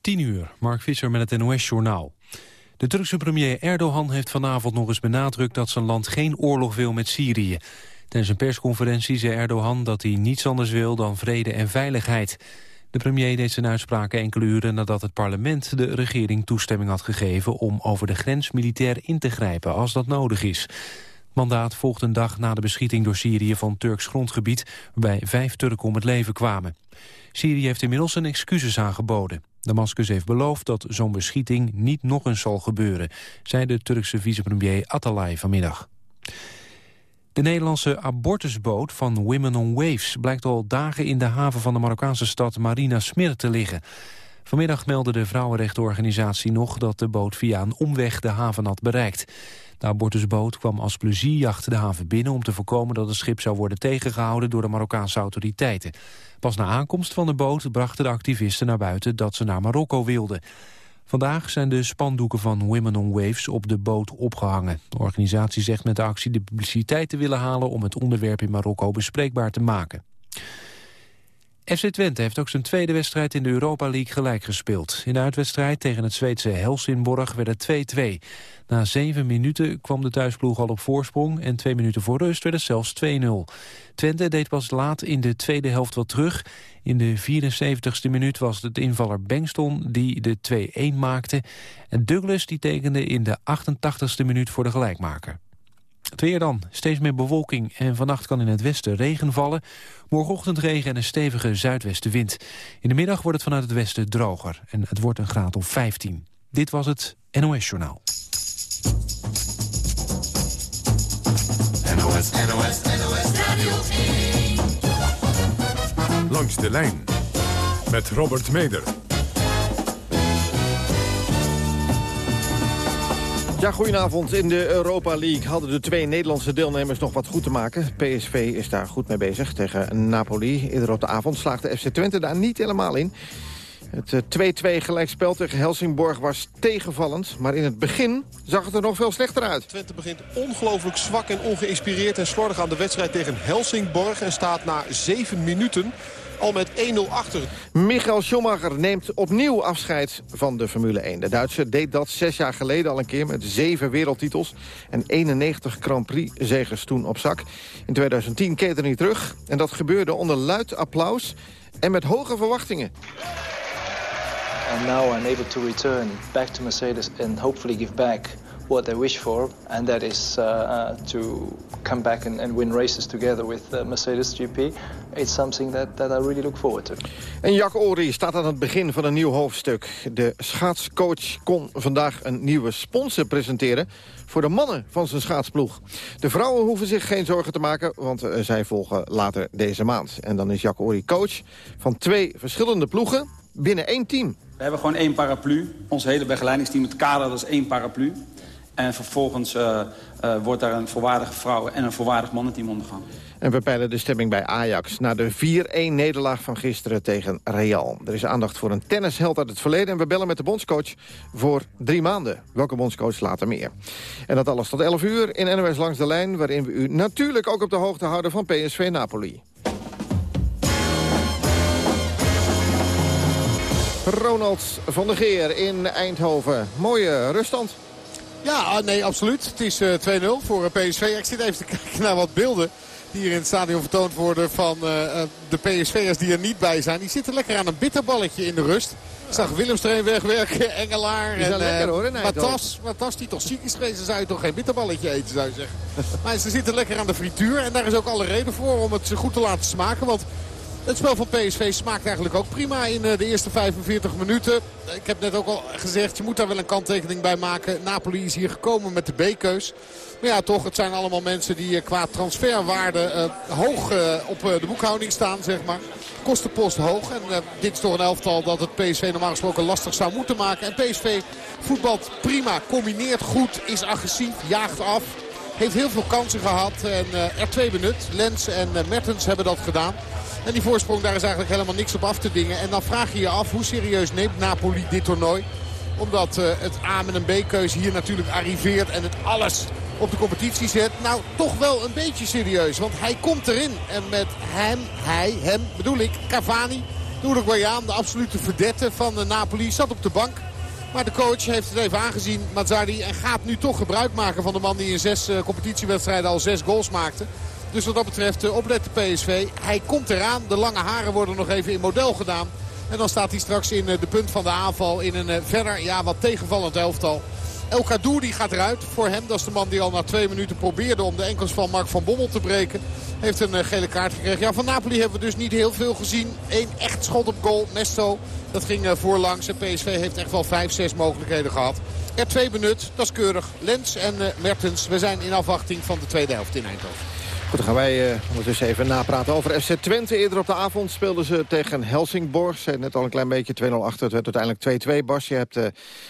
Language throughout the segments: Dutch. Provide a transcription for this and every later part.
10 uur, Mark Visser met het NOS-journaal. De Turkse premier Erdogan heeft vanavond nog eens benadrukt... dat zijn land geen oorlog wil met Syrië. Tijdens een persconferentie zei Erdogan dat hij niets anders wil... dan vrede en veiligheid. De premier deed zijn uitspraken enkele uren nadat het parlement... de regering toestemming had gegeven om over de grens militair in te grijpen... als dat nodig is. Mandaat volgt een dag na de beschieting door Syrië van Turks grondgebied... waarbij vijf Turken om het leven kwamen. Syrië heeft inmiddels een excuses aangeboden. Damascus heeft beloofd dat zo'n beschieting niet nog eens zal gebeuren... zei de Turkse vicepremier Atalay vanmiddag. De Nederlandse abortusboot van Women on Waves... blijkt al dagen in de haven van de Marokkaanse stad Marina Smer te liggen. Vanmiddag meldde de vrouwenrechtenorganisatie nog... dat de boot via een omweg de haven had bereikt. De abortusboot kwam als plezierjacht de haven binnen... om te voorkomen dat het schip zou worden tegengehouden door de Marokkaanse autoriteiten. Pas na aankomst van de boot brachten de activisten naar buiten dat ze naar Marokko wilden. Vandaag zijn de spandoeken van Women on Waves op de boot opgehangen. De organisatie zegt met de actie de publiciteit te willen halen... om het onderwerp in Marokko bespreekbaar te maken. FC Twente heeft ook zijn tweede wedstrijd in de Europa League gelijk gespeeld. In de uitwedstrijd tegen het Zweedse Helsingborg werd het 2-2. Na zeven minuten kwam de thuisploeg al op voorsprong... en twee minuten voor rust werd het zelfs 2-0. Twente deed pas laat in de tweede helft wat terug. In de 74ste minuut was het invaller Bengston die de 2-1 maakte. En Douglas die tekende in de 88ste minuut voor de gelijkmaker. Het weer dan. Steeds meer bewolking en vannacht kan in het westen regen vallen. Morgenochtend regen en een stevige zuidwestenwind. In de middag wordt het vanuit het westen droger en het wordt een graad of 15. Dit was het NOS Journaal. NOS, NOS, NOS Radio 1. Langs de lijn met Robert Meder. Ja, goedenavond. In de Europa League hadden de twee Nederlandse deelnemers nog wat goed te maken. PSV is daar goed mee bezig tegen Napoli. Eerder op de avond slaagde FC Twente daar niet helemaal in. Het 2-2 eh, gelijkspel tegen Helsingborg was tegenvallend. Maar in het begin zag het er nog veel slechter uit. Twente begint ongelooflijk zwak en ongeïnspireerd en slordig aan de wedstrijd tegen Helsingborg. En staat na 7 minuten al met 1-0 achter. Michael Schumacher neemt opnieuw afscheid van de Formule 1. De Duitser deed dat zes jaar geleden al een keer met zeven wereldtitels... en 91 Grand Prix-zegers toen op zak. In 2010 keerde hij terug en dat gebeurde onder luid applaus en met hoge verwachtingen. And now I'm able to return back to Mercedes and hopefully give back what they wish for, and that is uh, uh, to come back and, and, win races together with uh, Mercedes GP. It's something that, that I really look forward to. En Jack Ori staat aan het begin van een nieuw hoofdstuk. De schaatscoach kon vandaag een nieuwe sponsor presenteren voor de mannen van zijn schaatsploeg. De vrouwen hoeven zich geen zorgen te maken, want uh, zij volgen later deze maand. En dan is Jack Ori coach van twee verschillende ploegen binnen één team. We hebben gewoon één paraplu. Ons hele begeleidingsteam, het kader, dat is één paraplu. En vervolgens uh, uh, wordt daar een volwaardige vrouw en een volwaardig mannenteam ondergaan. En we peilen de stemming bij Ajax na de 4-1 nederlaag van gisteren tegen Real. Er is aandacht voor een tennisheld uit het verleden... en we bellen met de bondscoach voor drie maanden. Welke bondscoach later meer. En dat alles tot 11 uur in NOS Langs de Lijn... waarin we u natuurlijk ook op de hoogte houden van PSV Napoli. Ronald van der Geer in Eindhoven. Mooie ruststand. Ja, ah, nee, absoluut. Het is uh, eh, 2-0 voor eh, PSV. Ik zit even te kijken naar wat beelden die hier in het stadion vertoond worden van uh, de PSV'ers die er niet bij zijn. Die zitten lekker aan een bitterballetje in de rust. Ik zag Willems er een wegwerken, Engelaar en lekker, hoor, Matas. Matas die toch ziek is geweest, zou je toch geen bitterballetje eten zou je zeggen. maar ze zitten lekker aan de frituur en daar is ook alle reden voor om het goed te laten smaken. Want het spel van PSV smaakt eigenlijk ook prima in eh, de eerste 45 minuten. Ik heb net ook al gezegd, je moet daar wel een kanttekening bij maken. Napoli is hier gekomen met de B-keus. Maar ja, toch, het zijn allemaal mensen die eh, qua transferwaarde uh, hoog op de boekhouding staan, zeg maar. Kostenpost hoog. En dit is toch een elftal dat het PSV normaal gesproken lastig zou moeten maken. En PSV voetbalt prima, combineert goed, is agressief, jaagt af. Heeft heel veel kansen gehad en er twee benut. Lens en Mertens hebben dat gedaan. En die voorsprong daar is eigenlijk helemaal niks op af te dingen. En dan vraag je je af hoe serieus neemt Napoli dit toernooi. Omdat uh, het A met een B-keuze hier natuurlijk arriveert en het alles op de competitie zet. Nou, toch wel een beetje serieus. Want hij komt erin. En met hem, hij, hem bedoel ik, Cavani De Uruguayaan, de absolute verdette van Napoli, zat op de bank. Maar de coach heeft het even aangezien, Mazzarri. En gaat nu toch gebruik maken van de man die in zes competitiewedstrijden al zes goals maakte. Dus wat dat betreft opletten PSV. Hij komt eraan. De lange haren worden nog even in model gedaan. En dan staat hij straks in de punt van de aanval in een verder ja, wat tegenvallend elftal. El Kadouri gaat eruit voor hem. Dat is de man die al na twee minuten probeerde om de enkels van Mark van Bommel te breken. Heeft een gele kaart gekregen. Ja, van Napoli hebben we dus niet heel veel gezien. Eén echt schot op goal. Mesto, dat ging voorlangs. En PSV heeft echt wel vijf, zes mogelijkheden gehad. Er twee benut, dat is keurig. Lens en Mertens, we zijn in afwachting van de tweede helft in Eindhoven. Goed, dan gaan wij uh, ondertussen even napraten over FC Twente. Eerder op de avond speelden ze tegen Helsingborg. Ze net al een klein beetje 2-0 achter. Het werd uiteindelijk 2-2. Bas, je hebt, uh,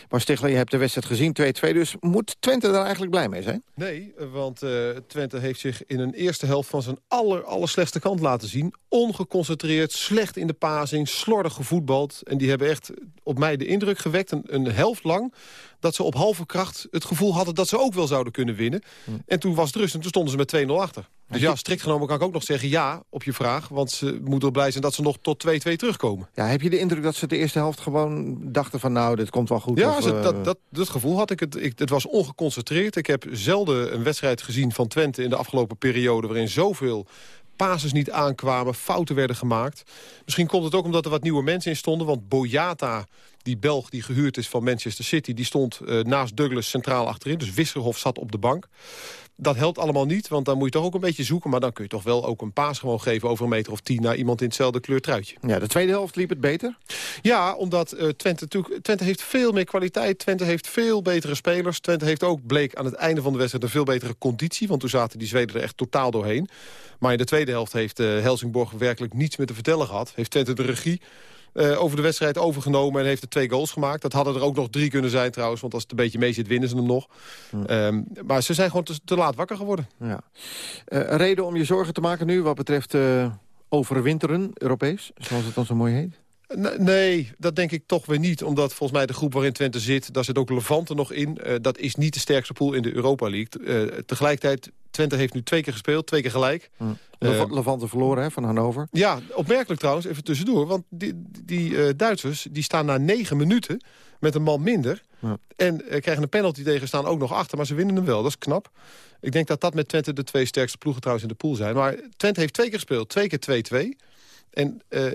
Bas Stigler, je hebt de wedstrijd gezien. 2-2. Dus moet Twente daar eigenlijk blij mee zijn? Nee, want uh, Twente heeft zich in een eerste helft van zijn aller, aller slechtste kant laten zien. Ongeconcentreerd, slecht in de pasing, slordig gevoetbald. En die hebben echt op mij de indruk gewekt, een, een helft lang dat ze op halve kracht het gevoel hadden dat ze ook wel zouden kunnen winnen. Hm. En toen was het rust en toen stonden ze met 2-0 achter. Dus ja, strikt genomen kan ik ook nog zeggen ja op je vraag. Want ze moeten blij zijn dat ze nog tot 2-2 terugkomen. Ja, heb je de indruk dat ze de eerste helft gewoon dachten van... nou, dit komt wel goed? Ja, of, dat, dat, dat, dat, gevoel had ik. Het, ik. Het was ongeconcentreerd. Ik heb zelden een wedstrijd gezien van Twente in de afgelopen periode... waarin zoveel pases niet aankwamen, fouten werden gemaakt. Misschien komt het ook omdat er wat nieuwe mensen in stonden. Want Boyata, die Belg die gehuurd is van Manchester City... die stond uh, naast Douglas centraal achterin. Dus Wisserhof zat op de bank. Dat helpt allemaal niet, want dan moet je toch ook een beetje zoeken. Maar dan kun je toch wel ook een paas gewoon geven over een meter of tien... naar iemand in hetzelfde kleurtruitje. Ja, de tweede helft liep het beter? Ja, omdat uh, Twente, Twente heeft veel meer kwaliteit. Twente heeft veel betere spelers. Twente heeft ook, bleek aan het einde van de wedstrijd... een veel betere conditie, want toen zaten die Zweden er echt totaal doorheen. Maar in de tweede helft heeft uh, Helsingborg werkelijk niets meer te vertellen gehad. Heeft Twente de regie uh, over de wedstrijd overgenomen en heeft er twee goals gemaakt. Dat hadden er ook nog drie kunnen zijn trouwens, want als het een beetje mee zit winnen ze hem nog. Um, maar ze zijn gewoon te, te laat wakker geworden. Ja. Uh, een reden om je zorgen te maken nu wat betreft uh, overwinteren, Europees, zoals het dan zo mooi heet? Nee, dat denk ik toch weer niet. Omdat volgens mij de groep waarin Twente zit... daar zit ook Levante nog in. Uh, dat is niet de sterkste pool in de Europa League. Uh, tegelijkertijd, Twente heeft nu twee keer gespeeld. Twee keer gelijk. Hm. Uh, Levante verloren hè, van Hannover. Ja, opmerkelijk trouwens, even tussendoor. Want die, die Duitsers die staan na negen minuten met een man minder. Ja. En krijgen een penalty tegen, staan ook nog achter. Maar ze winnen hem wel, dat is knap. Ik denk dat dat met Twente de twee sterkste ploegen trouwens in de pool zijn. Maar Twente heeft twee keer gespeeld. Twee keer 2-2. En uh,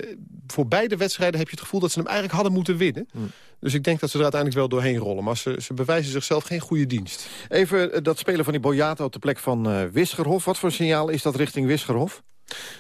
voor beide wedstrijden heb je het gevoel dat ze hem eigenlijk hadden moeten winnen. Hmm. Dus ik denk dat ze er uiteindelijk wel doorheen rollen. Maar ze, ze bewijzen zichzelf geen goede dienst. Even dat spelen van die Boyata op de plek van uh, Wisgerhof. Wat voor signaal is dat richting Wisgerhof?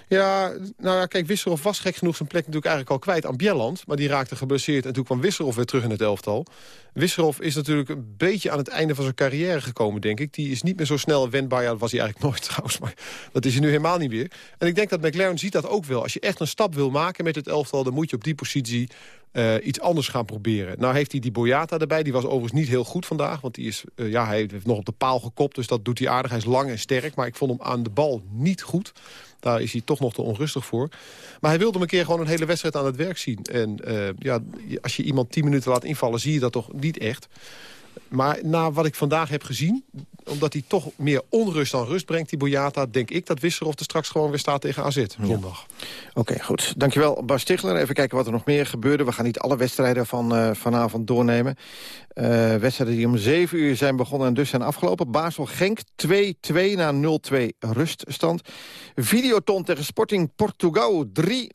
Ja, nou ja, kijk, Wisserhof was gek genoeg zijn plek natuurlijk eigenlijk al kwijt aan Bjelland. Maar die raakte geblesseerd en toen kwam Wisserhof weer terug in het elftal. Wisserhof is natuurlijk een beetje aan het einde van zijn carrière gekomen, denk ik. Die is niet meer zo snel wendbaar. Ja, dat was hij eigenlijk nooit trouwens, maar dat is hij nu helemaal niet meer. En ik denk dat McLaren ziet dat ook wel. Als je echt een stap wil maken met het elftal, dan moet je op die positie uh, iets anders gaan proberen. Nou heeft hij die Boyata erbij. Die was overigens niet heel goed vandaag. Want die is, uh, ja, hij heeft nog op de paal gekopt. Dus dat doet hij aardig. Hij is lang en sterk. Maar ik vond hem aan de bal niet goed. Daar is hij toch nog te onrustig voor. Maar hij wilde hem een keer gewoon een hele wedstrijd aan het werk zien. En uh, ja, als je iemand tien minuten laat invallen, zie je dat toch niet echt. Maar na wat ik vandaag heb gezien... omdat hij toch meer onrust dan rust brengt, die Boyata... denk ik dat Wisserhof er straks gewoon weer staat tegen AZ zondag. Ja. Oké, okay, goed. Dankjewel, Bas Stigler. Even kijken wat er nog meer gebeurde. We gaan niet alle wedstrijden van uh, vanavond doornemen. Uh, wedstrijden die om 7 uur zijn begonnen en dus zijn afgelopen. Basel-Genk 2-2 na 0-2 ruststand. Videoton tegen Sporting Portugal 3-0.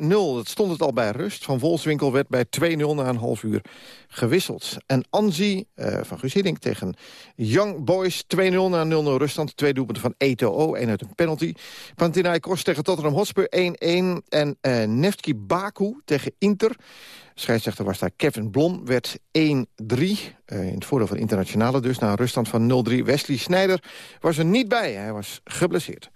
Dat stond het al bij rust. Van Volswinkel werd bij 2-0 na een half uur gewisseld. En Anzi uh, van Guus Hiddink tegen Young Boys 2-0 na 0-0 ruststand. Twee doelpunten van Eto'o, één uit een penalty. Panathinaikos tegen Tottenham Hotspur 1-1. En uh, Neftki Baku tegen Inter. Scheidsrechter was daar Kevin Blom, werd 1-3. Uh, in het voordeel van internationale dus, na een ruststand van 0-3. Wesley Snijder was er niet bij, hij was geblesseerd.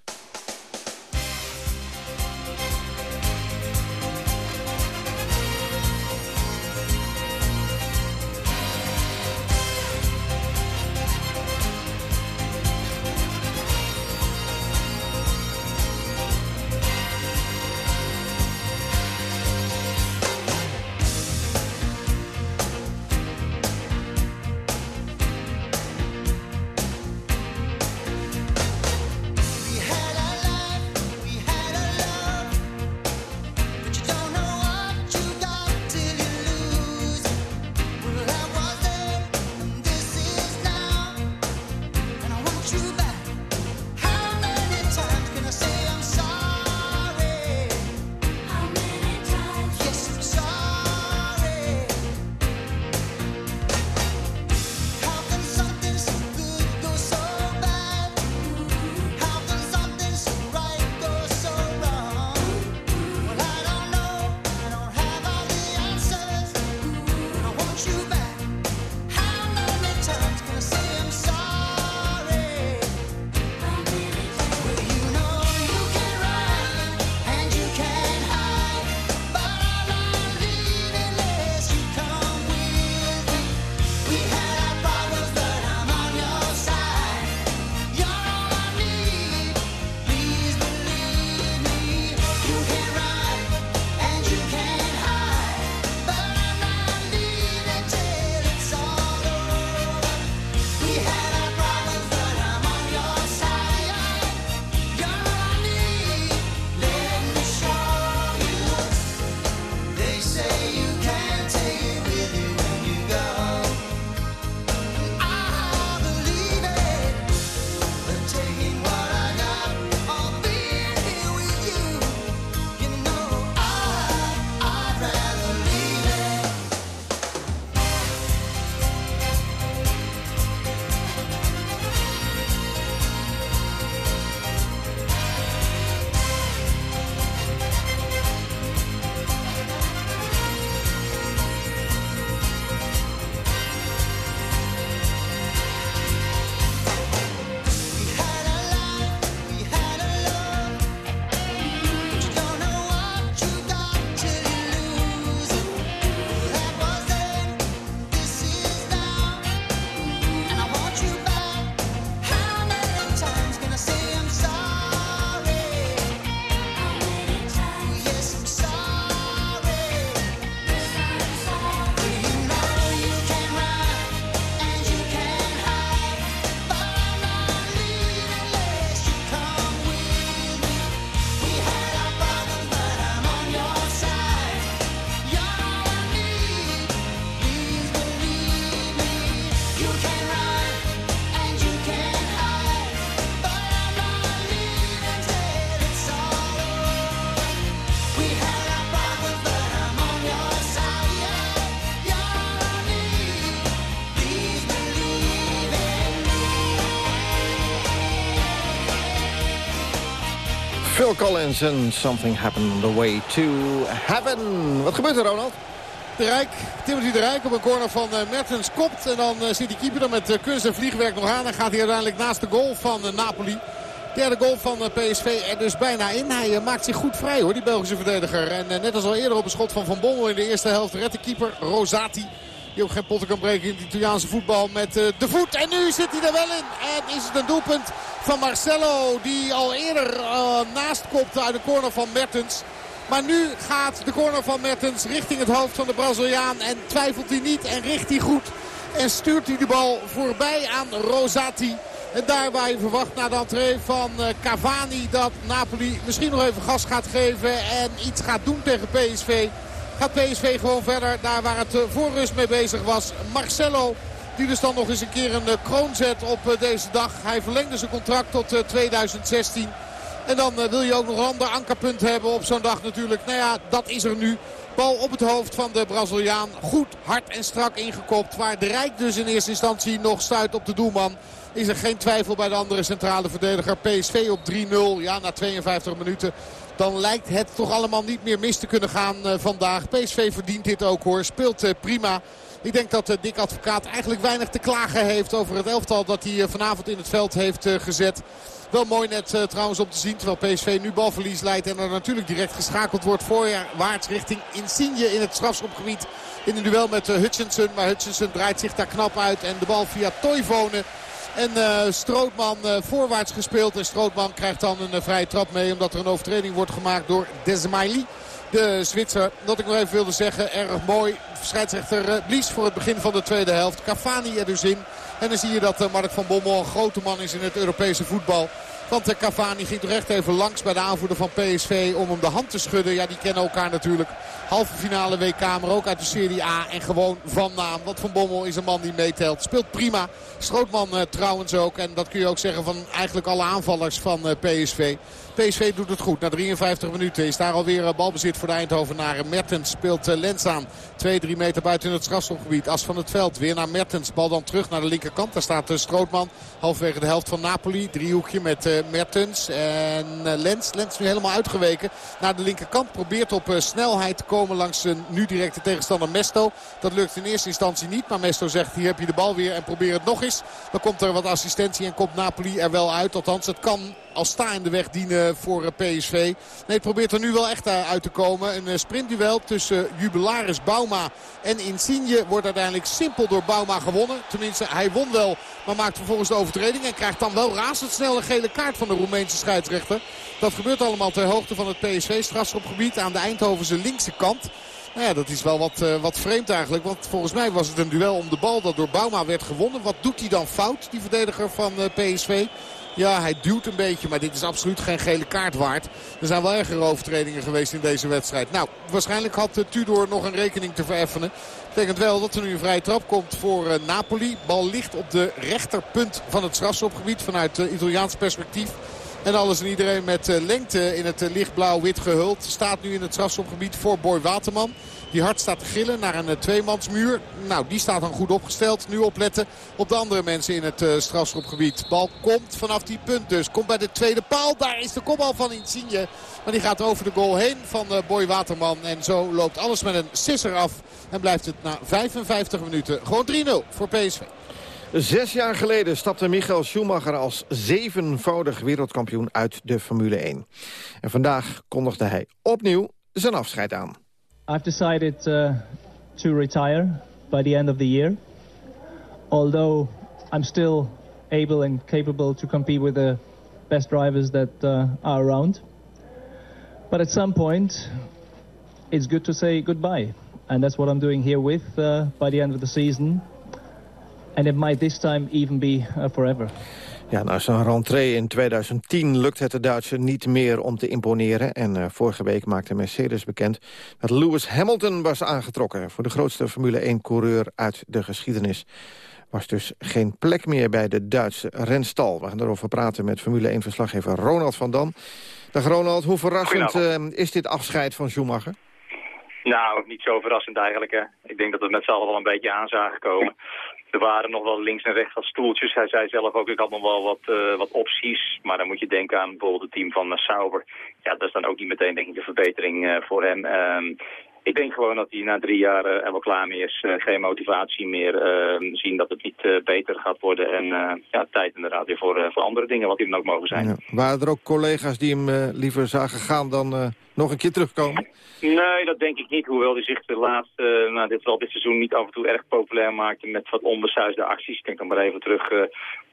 Collins en Something Happened on the Way to Heaven. Wat gebeurt er, Ronald? De Rijk, Timothy de Rijk op een corner van uh, Mertens kopt. En dan uh, zit die keeper er met uh, kunst en vliegwerk nog aan. En gaat hij uiteindelijk naast de goal van Napoli. Derde goal van PSV er dus bijna in. Hij maakt zich goed vrij hoor, die Belgische verdediger. En net als al eerder op een schot van Van Bommel in de eerste helft redt de keeper Rosati. Die ook geen potten kan breken in het Italiaanse voetbal met de voet. En nu zit hij er wel in. En is het een doelpunt van Marcelo. Die al eerder naast kopte uit de corner van Mertens. Maar nu gaat de corner van Mertens richting het hoofd van de Braziliaan. En twijfelt hij niet en richt hij goed. En stuurt hij de bal voorbij aan Rosati. En daar waar je verwacht na de entree van eh, Cavani dat Napoli misschien nog even gas gaat geven. En iets gaat doen tegen PSV. Gaat PSV gewoon verder daar waar het eh, voor rust mee bezig was. Marcelo die dus dan nog eens een keer een eh, kroon zet op deze dag. Hij verlengde zijn contract tot 2016. En dan eh, wil je ook nog een ander ankerpunt hebben op zo'n dag natuurlijk. Nou ja, dat is er nu. Bal op het hoofd van de Braziliaan. Goed, hard en strak ingekopt. Waar de Rijk dus in eerste instantie nog stuit op de doelman. Is er geen twijfel bij de andere centrale verdediger. PSV op 3-0. Ja, na 52 minuten. Dan lijkt het toch allemaal niet meer mis te kunnen gaan uh, vandaag. PSV verdient dit ook hoor. Speelt uh, prima. Ik denk dat uh, Dick Advocaat eigenlijk weinig te klagen heeft over het elftal dat hij vanavond in het veld heeft gezet. Wel mooi net trouwens om te zien. Terwijl PSV nu balverlies leidt. En er natuurlijk direct geschakeld wordt voorwaarts richting Insigne in het strafschopgebied. In een duel met Hutchinson. Maar Hutchinson draait zich daar knap uit. En de bal via Toivonen. En uh, Strootman uh, voorwaarts gespeeld. En Strootman krijgt dan een uh, vrije trap mee. Omdat er een overtreding wordt gemaakt door Desmaili. De Zwitser, dat ik nog even wilde zeggen, erg mooi. Scheidsrechter Blies voor het begin van de tweede helft. Cavani er dus in. En dan zie je dat Mark van Bommel een grote man is in het Europese voetbal. Want Cavani ging toch echt even langs bij de aanvoerder van PSV om hem de hand te schudden. Ja, die kennen elkaar natuurlijk. Halve finale WK, maar ook uit de Serie A. En gewoon van naam. Want Van Bommel is een man die meetelt. Speelt prima. Strootman uh, trouwens ook. En dat kun je ook zeggen van eigenlijk alle aanvallers van uh, PSV. PSV doet het goed. Na 53 minuten is daar alweer eh, balbezit voor de Eindhovenaren. Mertens speelt Lens aan. 2-3 meter buiten het strafschopgebied. As van het veld. Weer naar Mertens. Bal dan terug naar de linkerkant. Daar staat Strootman. Halfwege de helft van Napoli. Driehoekje met Mertens en Lens. Lens nu helemaal uitgeweken naar de linkerkant. Probeert op snelheid te komen langs zijn nu directe tegenstander Mesto. Dat lukt in eerste instantie niet. Maar Mesto zegt hier heb je de bal weer en probeer het nog eens. Dan komt er wat assistentie en komt Napoli er wel uit. Althans het kan als sta in de weg dienen voor eh, PSV. Nee, het probeert er nu wel echt eh, uit te komen. Een eh, sprintduel tussen Jubilaris Bauma en Insigne wordt uiteindelijk simpel door Bauma gewonnen. Tenminste, hij won wel, maar maakt vervolgens de overtreding. En krijgt dan wel razendsnel een gele kaart van de Roemeense scheidsrechter. Dat gebeurt allemaal ter hoogte van het PSV-strafschopgebied aan de Eindhovense linkse kant. Nou ja, dat is wel wat, wat vreemd eigenlijk. Want volgens mij was het een duel om de bal dat door Bauma werd gewonnen. Wat doet hij dan fout, die verdediger van PSV? Ja, hij duwt een beetje, maar dit is absoluut geen gele kaart waard. Er zijn wel ergere overtredingen geweest in deze wedstrijd. Nou, waarschijnlijk had uh, Tudor nog een rekening te vereffenen. Betekent wel dat er nu een vrije trap komt voor uh, Napoli. Bal ligt op de rechterpunt van het strafschopgebied vanuit uh, Italiaans perspectief. En alles en iedereen met lengte in het lichtblauw-wit gehuld. Staat nu in het strafschopgebied voor Boy Waterman. Die hard staat te gillen naar een tweemansmuur. Nou, die staat dan goed opgesteld. Nu opletten op de andere mensen in het uh, strafschopgebied. Bal komt vanaf die punt dus. Komt bij de tweede paal. Daar is de kopbal van Insigne. Maar die gaat over de goal heen van Boy Waterman. En zo loopt alles met een sisser af. En blijft het na 55 minuten gewoon 3-0 voor PSV. Zes jaar geleden stapte Michael Schumacher als zevenvoudig wereldkampioen uit de Formule 1. En vandaag kondigde hij opnieuw zijn afscheid aan. I've decided uh, to retire by the end of the year. Although I'm still able and capable to compete with the best drivers that uh, are around. But at some point, it's good to say goodbye. And that's what I'm doing here with uh, by the end of the season. And it might this time even be uh, forever. Ja, na zijn rentree in 2010 lukt het de Duitser niet meer om te imponeren. En uh, vorige week maakte Mercedes bekend dat Lewis Hamilton was aangetrokken... voor de grootste Formule 1-coureur uit de geschiedenis. Was dus geen plek meer bij de Duitse renstal. We gaan erover praten met Formule 1-verslaggever Ronald van Dam. Dag Ronald, hoe verrassend uh, is dit afscheid van Schumacher? Nou, niet zo verrassend eigenlijk. Hè. Ik denk dat we met z'n allen wel een beetje aan zagen komen. Er waren nog wel links en rechts wat stoeltjes. Hij zei zelf ook, ik had nog wel wat, uh, wat opties. Maar dan moet je denken aan bijvoorbeeld het team van uh, Sauber. Ja, dat is dan ook niet meteen denk ik de verbetering uh, voor hem. Ehm, ik denk gewoon dat hij na drie jaar er wel klaar mee is. Uh, geen motivatie meer. Uh, zien dat het niet beter gaat worden. En ja, tijd inderdaad weer voor, voor andere dingen wat die dan ook mogen zijn. Ja. Waren er ook collega's die hem liever zagen gaan dan nog een keer terugkomen? Nee, dat denk ik niet. Hoewel hij zich de laatste, nou, dit, wel dit seizoen niet af en toe erg populair maakte met wat onbesuisde acties. Ik denk dan maar even terug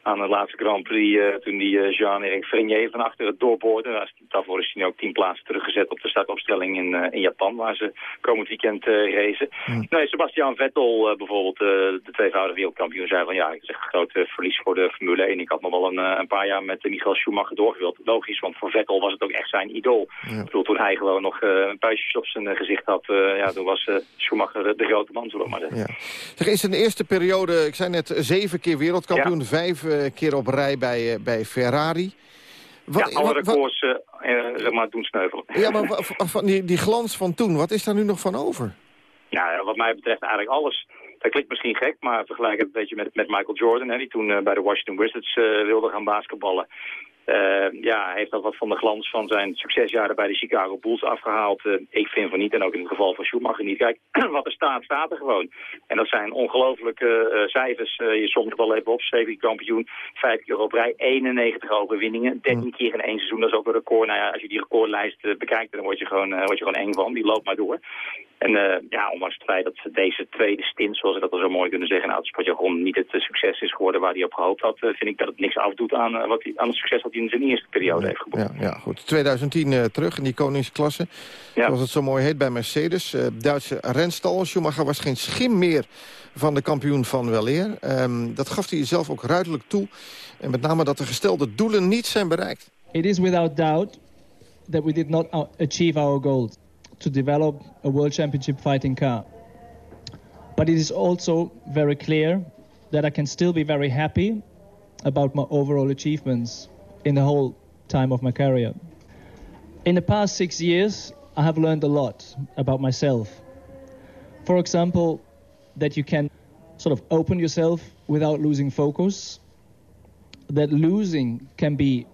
aan de laatste Grand Prix uh, toen die uh, Jean-Éric Frenier van achter het doorboorde. Daarvoor is hij nu ook tien plaatsen teruggezet op de startopstelling in, uh, in Japan, waar ze komend weekend racen. Nee, Sebastian Vettel bijvoorbeeld, de tweevoudige wereldkampioen, zei van ja, het is echt een groot verlies voor de Formule 1. Ik had nog wel een, een paar jaar met Michael Schumacher doorgewild. Logisch, want voor Vettel was het ook echt zijn idool. Ja. Ik bedoel, toen hij gewoon nog een puistjes op zijn gezicht had, ja, toen was Schumacher de grote man, zullen we maar zeggen. Ja. Zeg, is in de eerste periode, ik zei net, zeven keer wereldkampioen, ja. vijf keer op rij bij, uh, bij Ferrari. Wat, ja, alle records zeg maar, doen sneuvelen. Ja, maar van die, die glans van toen, wat is daar nu nog van over? Ja, wat mij betreft eigenlijk alles. Dat klinkt misschien gek, maar vergelijk het een beetje met, met Michael Jordan... Hè, die toen uh, bij de Washington Wizards wilde gaan basketballen. Uh, ja, heeft dat wat van de glans van zijn succesjaren bij de Chicago Bulls afgehaald. Uh, ik vind van niet, en ook in het geval van Schumacher niet. Kijk, wat er staat, staat er gewoon. En dat zijn ongelooflijke uh, cijfers. je somt het wel even op, 7 kampioen, 5 keer op rij, 91 overwinningen. 13 keer in één seizoen, dat is ook een record. Nou ja, als je die recordlijst bekijkt, dan word je, gewoon, word je gewoon eng van. Die loopt maar door. En ja, ondanks het feit dat deze tweede stint, zoals we dat al zo mooi kunnen zeggen, nou, het gewoon niet het succes is geworden waar hij op gehoopt had, vind ik dat het niks afdoet aan, wat hij, aan het succes dat hij in zijn eerste periode heeft geboekt. Ja, ja goed. 2010 uh, terug in die koningsklasse. Ja. Zoals het zo mooi heet bij Mercedes. Uh, Duitse renstal. Schumacher was geen schim meer van de kampioen van weleer. Um, dat gaf hij zelf ook ruidelijk toe. En met name dat de gestelde doelen niet zijn bereikt. It is without doubt that we did not achieve our goal to develop a world championship fighting car. But it is also very clear that I can still be very happy about my overall achievements in the whole time of my career. In the past six years, I have learned a lot about myself. For example, that you can sort of open yourself without losing focus, that losing can be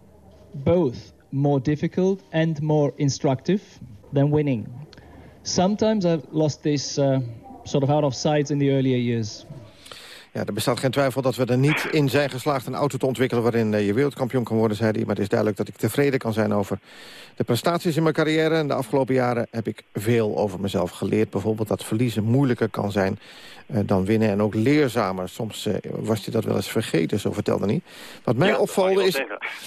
both more difficult and more instructive than winning. Sometimes I've lost this uh, sort of out of sight in the earlier years. Ja, er bestaat geen twijfel dat we er niet in zijn geslaagd... een auto te ontwikkelen waarin eh, je wereldkampioen kan worden, zei hij. Maar het is duidelijk dat ik tevreden kan zijn over de prestaties in mijn carrière. En de afgelopen jaren heb ik veel over mezelf geleerd. Bijvoorbeeld dat verliezen moeilijker kan zijn uh, dan winnen. En ook leerzamer. Soms uh, was hij dat wel eens vergeten, zo vertelde hij. Wat mij ja, opvalde is...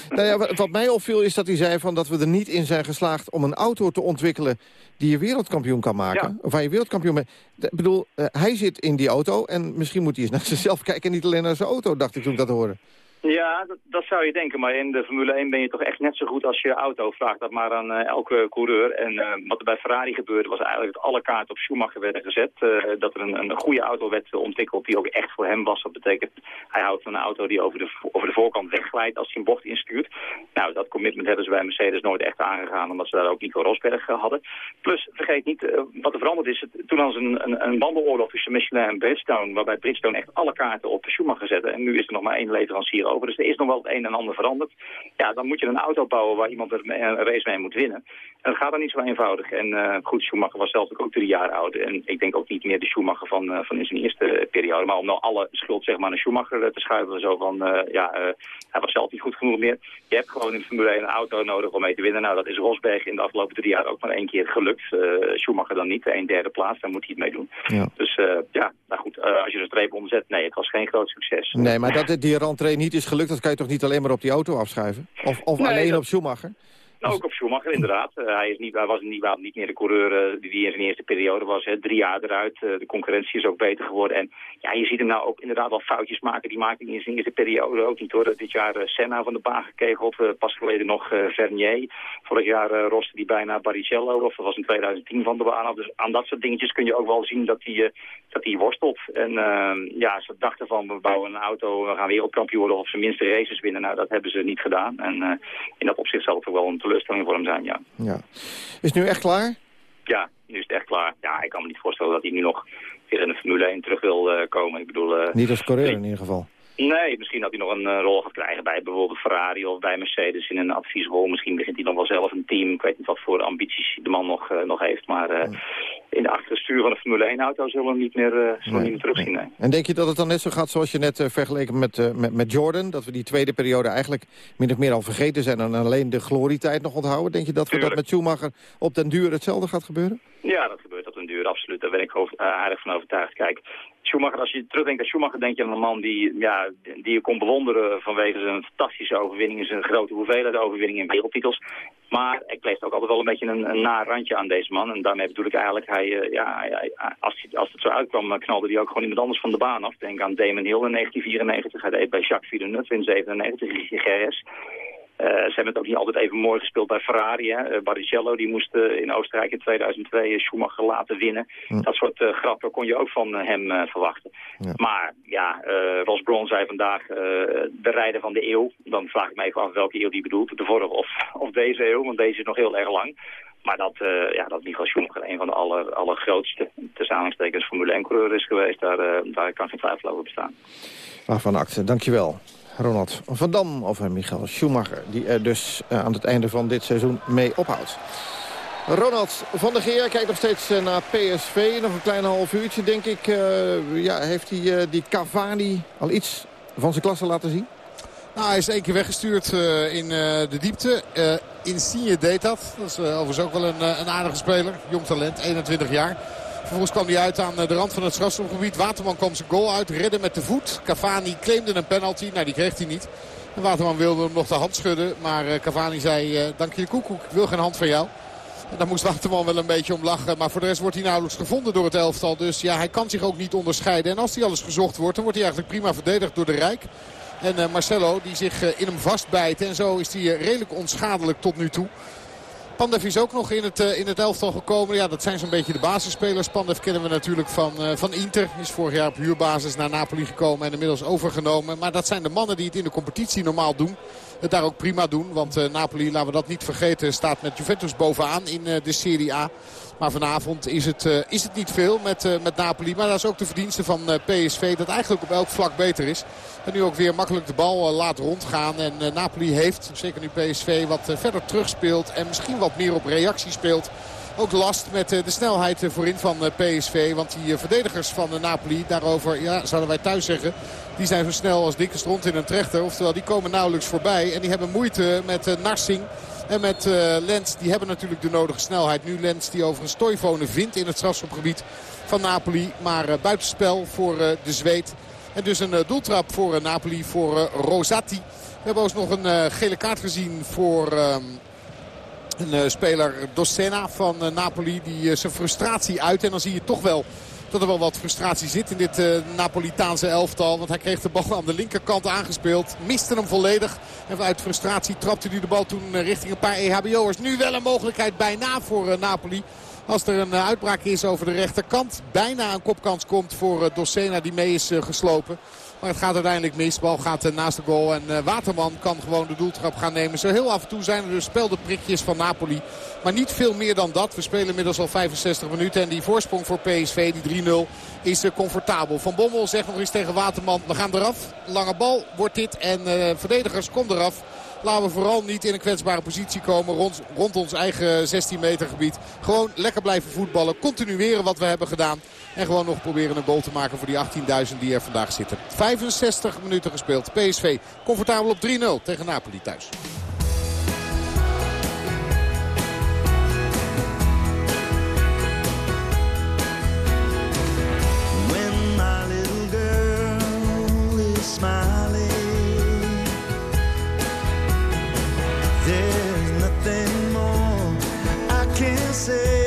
Nou ja, wat, wat, mij opviel is dat hij zei van dat we er niet in zijn geslaagd... om een auto te ontwikkelen die je wereldkampioen kan maken. Ja. Of waar je wereldkampioen bent. Ik bedoel, uh, hij zit in die auto en misschien moet hij eens naar zichzelf kijken... en niet alleen naar zijn auto, dacht ik toen ik dat hoorde. Ja, dat, zou je denken. Maar in de Formule 1 ben je toch echt net zo goed als je auto. Vraagt dat maar aan uh, elke coureur. En uh, wat er bij Ferrari gebeurde was eigenlijk dat alle kaarten op Schumacher werden gezet. Uh, dat er een, een goede auto werd ontwikkeld die ook echt voor hem was. Dat betekent, hij houdt van een auto die over de, over de voorkant wegglijdt als hij een bocht instuurt. Nou, dat commitment hebben ze bij Mercedes nooit echt aangegaan. Omdat ze daar ook Nico Rosberg hadden. Plus, vergeet niet, wat er veranderd is. Toen was een, een, een wandenoorlog tussen Michelin en Bridgestone. Waarbij Bridgestone echt alle kaarten op Schumacher zette. En nu is er nog maar één leverancier over. Dus er is nog wel het een en ander veranderd. Ja, dan moet je een auto bouwen waar iemand er een race mee moet winnen. En dat gaat dan niet zo eenvoudig. En uh, goed, Schumacher was zelf ook drie jaar oud. En ik denk ook niet meer de Schumacher van, uh, van in zijn eerste periode. Maar om nou alle schuld zeg maar naar Schumacher uh, te schuiven. Zo van, ja, hij was zelf niet goed genoeg meer. Je hebt gewoon in Formule 1 een auto nodig om mee te winnen. Nou, dat is Rosberg in de afgelopen drie jaar ook maar één keer gelukt. Schumacher dan niet, een derde plaats. Daar moet hij het mee doen. Ja. Dus ja, nou goed, als je de streep omzet, nee, het was geen groot succes. Nee, maar dat die rentree niet is gelukt, dat kan je toch niet alleen maar op die auto afschuiven? Of, of nee, alleen dat... op Schumacher? Nou, ook op Schumacher, inderdaad. Uh, hij, is niet, hij was niet, niet meer de coureur uh, die in zijn eerste periode was. Hè. Drie jaar eruit. Uh, de concurrentie is ook beter geworden. En ja, je ziet hem nou ook inderdaad wel foutjes maken. Die hij in zijn eerste periode ook niet hoor. Dit jaar Senna van de baan gekegeld. pas geleden nog Vernier. Vorig jaar roste die bijna Baricello. Of dat was in 2010 van de baan af. Dus aan dat soort dingetjes kun je ook wel zien dat hij, hij worstelt. En ja, ze dachten van we bouwen een auto, we gaan wereldkampioen worden of zijn minste races winnen. Nou, dat hebben ze niet gedaan. En in dat opzicht zal het toch wel een teleurstelling voor hem zijn, ja. ja. Is het nu echt klaar? Ja, nu is het echt klaar. Ja, ik kan me niet voorstellen dat hij nu nog weer in de Formule 1 terug wil komen. Ik bedoel... Niet als coureur in ieder geval. Nee, misschien dat hij nog een uh, rol gaat krijgen bij bijvoorbeeld Ferrari of bij Mercedes in een adviesrol. Misschien begint hij nog wel zelf een team. Ik weet niet wat voor ambities de man nog, uh, nog heeft. Maar uh, in de achterstuur van de Formule 1 auto zullen we hem niet meer, zullen nee, niet meer terugzien. Nee. En denk je dat het dan net zo gaat zoals je net vergeleken met, met, met Jordan? Dat we die tweede periode eigenlijk min of meer al vergeten zijn en alleen de glorietijd nog onthouden? Denk je dat we dat met Schumacher op den duur hetzelfde gaat gebeuren? Ja, dat gebeurt op den duur, absoluut. Daar ben ik aardig van overtuigd. Kijk, Schumacher, als je terugdenkt aan Schumacher, denk je aan een man die, ja, die je kon bewonderen vanwege zijn fantastische overwinningen, zijn grote hoeveelheid overwinningen in wereldtitels. Maar ik lees ook altijd wel een beetje een, een randje aan deze man. En daarmee bedoel ik eigenlijk, hij, uh, ja, als, als het zo uitkwam, knalde hij ook gewoon iemand anders van de baan af. Denk aan Damon Hill in 1994, hij deed bij Jacques Villeneuve in 97 GRS. Uh, ze hebben het ook niet altijd even mooi gespeeld bij Ferrari. Hè. Uh, Barrichello die moest uh, in Oostenrijk in 2002 Schumacher laten winnen. Hm. Dat soort grappen kon je ook van hem verwachten. Ja. Maar ja, Ross zei vandaag de rijder van de eeuw. Dan vraag ik me even af welke eeuw die bedoelt. De vorige of, of deze eeuw, want deze is nog heel erg lang. Maar dat, ja, dat Michael Schumacher een van de aller, allergrootste samenstekens Formule 1-coureur is geweest, daar, daar kan geen twijfel over bestaan. Waarvan acte, dankjewel. Ronald van Dam over Michael Schumacher... die er dus uh, aan het einde van dit seizoen mee ophoudt. Ronald van der Geer kijkt nog steeds uh, naar PSV. Nog een klein half uurtje, denk ik. Ja, heeft hij die Cavani al iets van zijn klasse laten zien? Nou, hij is één keer weggestuurd in de diepte. Insigne deed dat. Dat is overigens ook wel een, een aardige speler. Jong talent, 21 jaar. Vervolgens kwam hij uit aan eh, de rand van het strafschopgebied. Waterman kwam zijn goal uit, redde met de voet. Cavani claimde een penalty. Nou, die kreeg hij niet. Waterman wilde hem nog de hand schudden. Maar eh, Cavani zei, uh, dank je de koekoek, ik wil geen hand van jou. En daar moest Waterman wel een beetje om lachen. Maar voor de rest wordt hij nauwelijks gevonden door het elftal. Dus ja, hij kan zich ook niet onderscheiden. En als hij alles gezocht wordt, dan wordt hij eigenlijk prima verdedigd door de Rijk. En Marcelo die zich in hem vastbijt. En zo is hij redelijk onschadelijk tot nu toe. Pandev is ook nog in het, uh, in het elftal gekomen. Ja, dat zijn zo'n beetje de basisspelers. Pandev kennen we natuurlijk van, uh, van Inter. Is vorig jaar op huurbasis naar Napoli gekomen en inmiddels overgenomen. Maar dat zijn de mannen die het in de competitie normaal doen. Het daar ook prima doen. Want uh, Napoli, laten we dat niet vergeten, staat met Juventus bovenaan in de Serie A. Maar vanavond is het, uh, is het niet veel met, met Napoli. Maar dat is ook de verdienste van PSV. Dat eigenlijk op elk vlak beter is. En nu ook weer makkelijk de bal laat rondgaan. En Napoli heeft, zeker nu PSV, wat verder terugspeelt. En misschien wat meer op reactie speelt. Ook last met de snelheid voorin van PSV. Want die verdedigers van Napoli, daarover ja, zouden wij thuis zeggen... die zijn zo snel als dikke stront in een trechter. Oftewel, die komen nauwelijks voorbij. En die hebben moeite met Narsing... En met Lens, die hebben natuurlijk de nodige snelheid. Nu Lens die over een Toivonen vindt in het strafschopgebied van Napoli. Maar buitenspel voor de Zweed. En dus een doeltrap voor Napoli, voor Rosati. We hebben ook nog een gele kaart gezien voor... Een speler Dossena van Napoli die zijn frustratie uit. En dan zie je toch wel dat er wel wat frustratie zit in dit Napolitaanse elftal. Want hij kreeg de bal aan de linkerkant aangespeeld. Miste hem volledig. En uit frustratie trapte hij de bal toen eh, richting een paar EHBO'ers. Nu wel een mogelijkheid bijna voor Napoli. Als er een uitbraak is over de rechterkant. Bijna een kopkans komt voor Dossena die mee is geslopen. Maar het gaat uiteindelijk mis. Bal gaat eh, naast de goal. En eh, Waterman kan gewoon de doeltrap gaan nemen. Zo heel af en toe zijn er dus speldenprikjes van Napoli. Maar niet veel meer dan dat. We spelen inmiddels al 65 minuten. En die voorsprong voor PSV, die 3-0, is eh, comfortabel. Van Bommel zegt nog eens tegen Waterman. We gaan eraf. Lange bal wordt dit. En uh, verdedigers, kom eraf. Laten we vooral niet in een kwetsbare positie komen rond, rond ons eigen 16 meter gebied. Gewoon lekker blijven voetballen. Continueren wat we hebben gedaan. En gewoon nog proberen een goal te maken voor die 18.000 die er vandaag zitten. 65 minuten gespeeld. PSV comfortabel op 3-0 tegen Napoli thuis. Say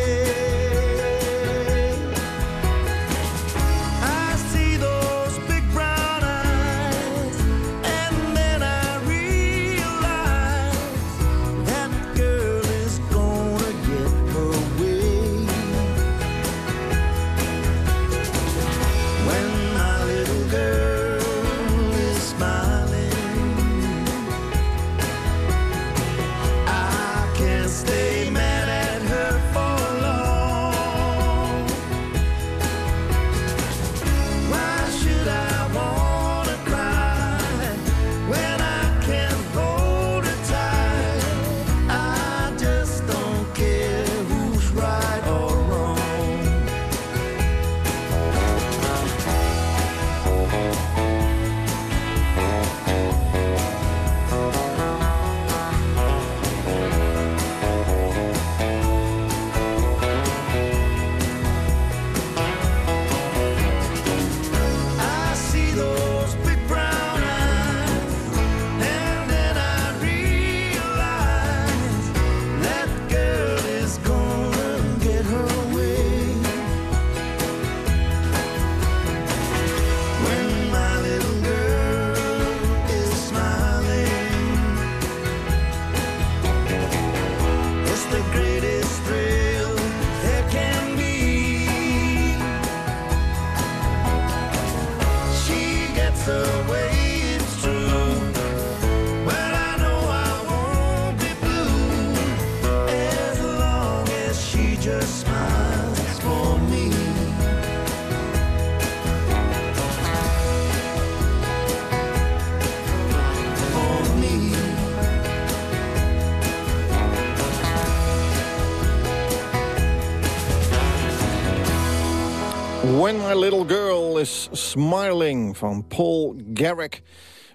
My Little Girl is Smiling van Paul Garrick.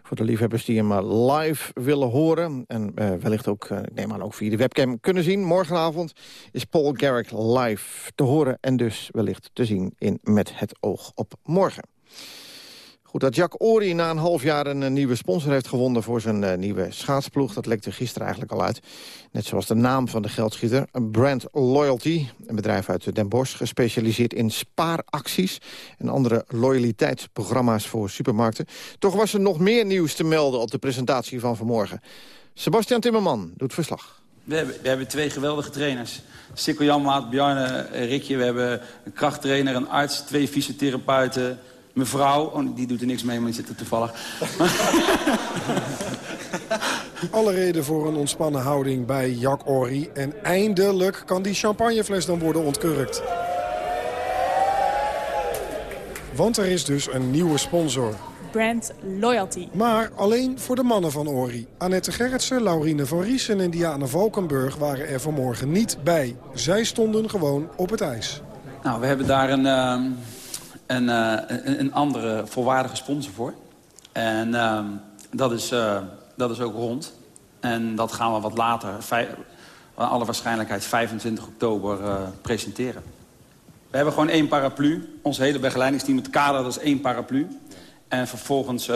Voor de liefhebbers die hem eh, live willen horen. En eh, wellicht ook, ik neem aan, ook via de webcam kunnen zien. Morgenavond is Paul Garrick live te horen. En dus wellicht te zien in Met het oog op morgen. Dat Jack Ori na een half jaar een eh, nieuwe sponsor heeft gewonnen... voor zijn eh, nieuwe schaatsploeg, dat lekte gisteren eigenlijk al uit. Net zoals de naam van de geldschieter, Brand Loyalty. Een bedrijf uit Den Bosch, gespecialiseerd in spaaracties... en andere loyaliteitsprogramma's voor supermarkten. Toch was er nog meer nieuws te melden op de presentatie van vanmorgen. Sebastian Timmerman doet verslag. We hebben, we hebben twee geweldige trainers. Sikko Janmaat, Bjarne, eh, Rikje. We hebben een krachttrainer, een arts, twee fysiotherapeuten. Mevrouw, oh, die doet er niks mee, maar die zit er toevallig. Alle reden voor een ontspannen houding bij Jack Orri. En eindelijk kan die champagnefles dan worden ontkurkt. Want er is dus een nieuwe sponsor. Brand Loyalty. Maar alleen voor de mannen van Ori. Annette Gerritsen, Laurine van Riesen en Diana Valkenburg waren er vanmorgen niet bij. Zij stonden gewoon op het ijs. Nou, we hebben daar een, ehm, eh, een, een andere volwaardige sponsor voor. En ehm, dat, is, eh, dat is ook rond. En dat gaan we wat later, alle waarschijnlijkheid 25 oktober, eh, presenteren. We hebben gewoon één paraplu. Ons hele begeleidingsteam, het kader, dat is één paraplu. En vervolgens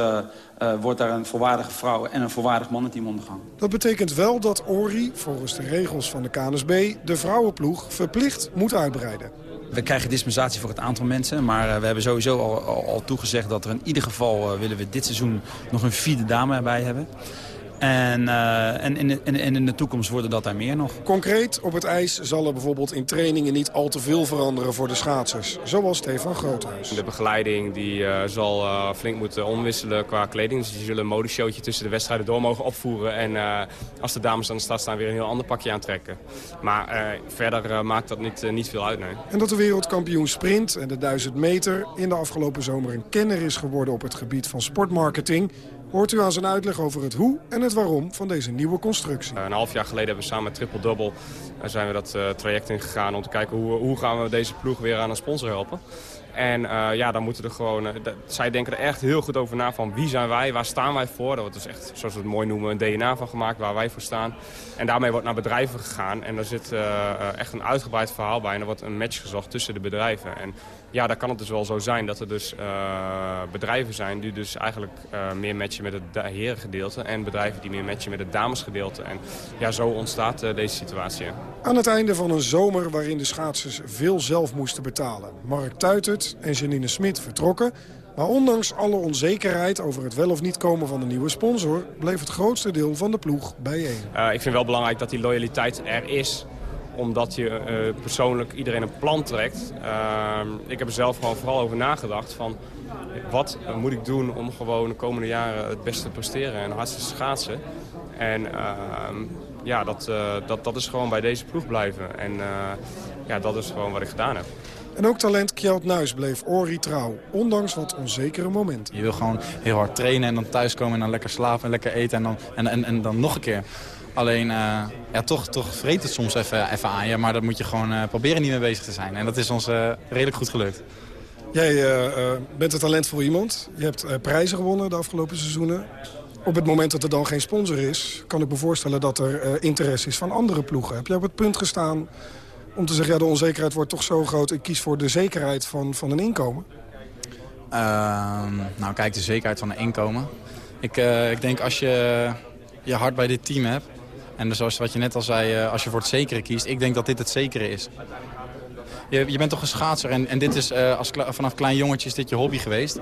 wordt daar een volwaardige vrouw en een volwaardig mannenteam ondergang. Dat betekent wel dat Ori, volgens de regels van de KNSB... de vrouwenploeg verplicht moet uitbreiden. We krijgen dispensatie voor het aantal mensen. Maar eh, we hebben sowieso al, al, toegezegd dat er in ieder geval... eh, willen we dit seizoen nog een vierde dame erbij hebben. En, eh, en, in, en, en in de toekomst worden dat daar meer nog. Concreet, op het ijs zal er bijvoorbeeld in trainingen niet al te veel veranderen voor de schaatsers. Zoals Stefan Groothuis. De begeleiding die, eh, zal eh, flink moeten omwisselen qua kleding. Dus die zullen een modeshowtje tussen de wedstrijden door mogen opvoeren. En eh, als de dames aan de start staan weer een heel ander pakje aantrekken. Maar eh, verder maakt dat niet, niet veel uit, nee. En dat de wereldkampioen sprint en de 1000 meter in de afgelopen zomer een kenner is geworden op het gebied van sportmarketing... hoort u aan zijn uitleg over het hoe en het waarom van deze nieuwe constructie. Eh, een half jaar geleden hebben we samen met Triple Double eh, zijn we dat eh, traject ingegaan om te kijken hoe, hoe gaan we deze ploeg weer aan een sponsor helpen. En ja, dan moeten er gewoon... dat- zij denken er echt heel goed over na van wie zijn wij, waar staan wij voor. Daar wordt dus echt, zoals we het mooi noemen, een DNA van gemaakt waar wij voor staan. En daarmee wordt naar bedrijven gegaan en daar zit echt een uitgebreid verhaal bij. En er wordt een match gezocht tussen de bedrijven. En ja, daar kan het dus wel zo zijn dat er dus eh, bedrijven zijn die dus eigenlijk eh, meer matchen met het herengedeelte. En bedrijven die meer matchen met het damesgedeelte. En ja, zo ontstaat eh, deze situatie. Aan het einde van een zomer waarin de schaatsers veel zelf moesten betalen. Mark Tuitert en Janine Smit vertrokken. Maar ondanks alle onzekerheid over het wel of niet komen van de nieuwe sponsor... bleef het grootste deel van de ploeg bijeen. Ik vind wel belangrijk dat die loyaliteit er is omdat je eh, persoonlijk iedereen een plan trekt. Ehm, ik heb er zelf gewoon vooral over nagedacht van... wat moet ik doen om gewoon de komende jaren het beste te presteren en hardste te schaatsen. En ehm, ja, dat, eh, dat, dat is gewoon bij deze ploeg blijven. En eh, ja, dat is gewoon wat ik gedaan heb. En ook talent Kjeld Nuis bleef Ori trouw, ondanks wat onzekere momenten. Je wil gewoon heel hard trainen en dan thuiskomen en dan lekker slapen en lekker eten en dan, en, en, en dan nog een keer. Alleen, eh, ja, toch, toch vreet het soms even, even aan je, maar daar moet je gewoon eh, proberen niet mee bezig te zijn. En dat is ons eh, redelijk goed gelukt. Jij eh, bent een talentvol iemand. Je hebt prijzen gewonnen de afgelopen seizoenen. Op het moment dat er dan geen sponsor is... kan ik me voorstellen dat er interesse is van andere ploegen. Heb jij op het punt gestaan om te zeggen... ja, de onzekerheid wordt toch zo groot... ik kies voor de zekerheid van, van een inkomen? Ehm, nou, kijk, de zekerheid van een inkomen. Ik, ik denk als je je hart bij dit team hebt... en dus zoals wat je net al zei, eh, als je voor het zekere kiest... ik denk dat dit het zekere is. Je, je bent toch een schaatser en, en dit is eh, als, vanaf klein jongetje is dit je hobby geweest.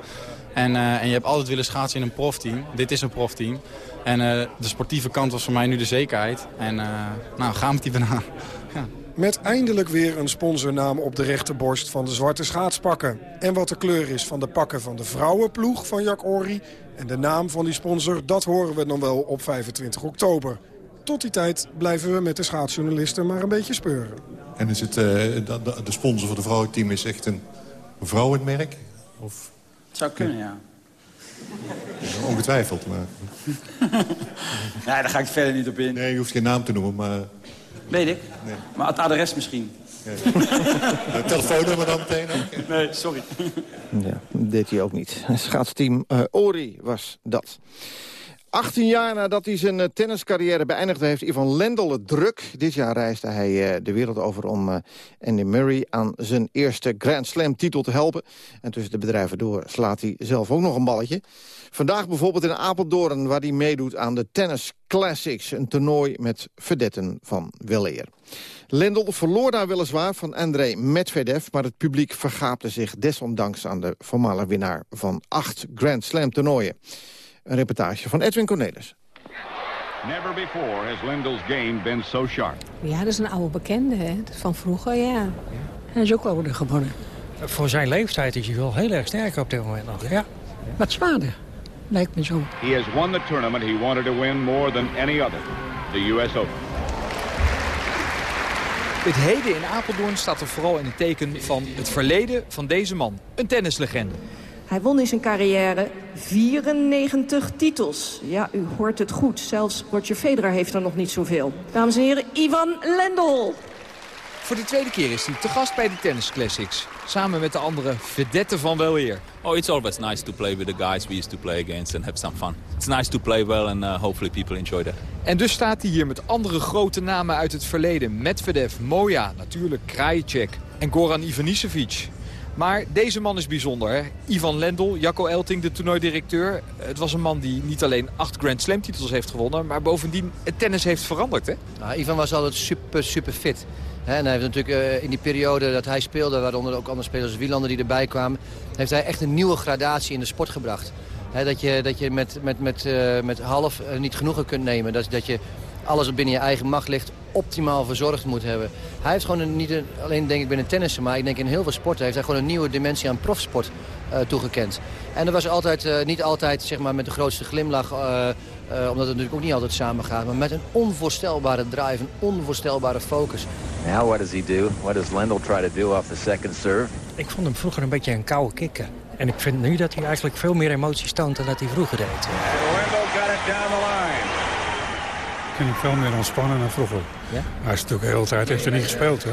En, eh, en je hebt altijd willen schaatsen in een profteam. Dit is een profteam. En de sportieve kant was voor mij nu de zekerheid. En nou, ga met die banaan. Met eindelijk weer een sponsornaam op de rechterborst van de zwarte schaatspakken. En wat de kleur is van de pakken van de vrouwenploeg van Jack Ory... en de naam van die sponsor, dat horen we dan wel op 25 oktober. Tot die tijd blijven we met de schaatsjournalisten maar een beetje speuren. En is het, eh, de, de- de sponsor voor de vrouwenteam is echt een vrouwenmerk? Of Het zou kunnen, ja. ongetwijfeld, maar... Nee, daar ga ik verder niet op in. Nee, je hoeft geen naam te noemen, maar... Weet ik. Maar het adres misschien. Het telefoonnummer dan meteen ook? Nee, sorry. Ja, dat deed hij ook niet. Schaatsteam eh, Ori was dat. 18 jaar nadat hij zijn eh, tenniscarrière beëindigde... heeft Ivan Lendl het druk. Dit jaar reisde hij eh, de wereld over om eh, Andy Murray... aan zijn eerste Grand Slam-titel te helpen. En tussen de bedrijven door slaat hij zelf ook nog een balletje. Vandaag bijvoorbeeld in Apeldoorn... waar hij meedoet aan de Tennis Classics... een toernooi met verdetten van weleer. Lendl verloor daar weliswaar van Andrei Medvedev... maar het publiek vergaapte zich desondanks aan de voormalige winnaar... van acht Grand Slam toernooien. Een reportage van Edwin Cornelis. Never before has Lindell's game been so sharp. Ja, dat is een oude bekende, hè? Van vroeger, ja. Hij is ook wel worden gewonnen. Voor zijn leeftijd is hij wel heel erg sterk op dit moment nog. Ja. Wat zwaarder, lijkt me zo. He has won the tournament he wanted to win more than any other, the U.S. Open. Het heden in Apeldoorn staat er vooral in het teken van het verleden van deze man. Een tennislegende. Hij won in zijn carrière 94 titels. Ja, u hoort het goed. Zelfs Roger Federer heeft er nog niet zoveel. Dames en heren, Ivan Lendl. Voor de tweede keer is hij te gast bij de Tennis Classics. Samen met de andere vedetten van weleer. Oh, it's always nice to play with the guys we used to play against and have some fun. It's nice to play well and uh, hopefully people enjoy that. En dus staat hij hier met andere grote namen uit het verleden. Medvedev, Moja, natuurlijk Krajicek en Goran Ivanisevic. Maar deze man is bijzonder. Hè? Ivan Lendl, Jacco Elting, de toernooidirecteur. Het was een man die niet alleen acht Grand Slam titels heeft gewonnen... maar bovendien het tennis heeft veranderd. Hè? Nou, Ivan was altijd super, super fit. En hij heeft natuurlijk eh, in die periode dat hij speelde, waaronder ook andere spelers als Wielander die erbij kwamen, heeft hij echt een nieuwe gradatie in de sport gebracht. Dat je, dat je met, met, met, eh, met half eh, niet genoegen kunt nemen. Dat, dat je alles binnen je eigen macht ligt optimaal verzorgd moet hebben. Hij heeft gewoon een, niet een- alleen denk ik binnen tennissen, maar ik denk in heel veel sporten heeft hij gewoon een nieuwe dimensie aan profsport eh, toegekend. En dat was altijd, eh, niet altijd zeg maar, met de grootste glimlach, eh, eh, omdat het natuurlijk ook niet altijd samen gaat, maar met een onvoorstelbare drive, een onvoorstelbare focus. Now what does he do? What does Lendl try to do off the second serve? Ik vond hem vroeger een beetje een koude kikker. En ik vind nu dat hij eigenlijk veel meer emoties toont dan dat hij vroeger deed. Lendl got it down the line. Ik vind hem veel meer ontspannen dan vroeger. Ja? Hij is natuurlijk de hele tijd heeft er niet gespeeld, hè?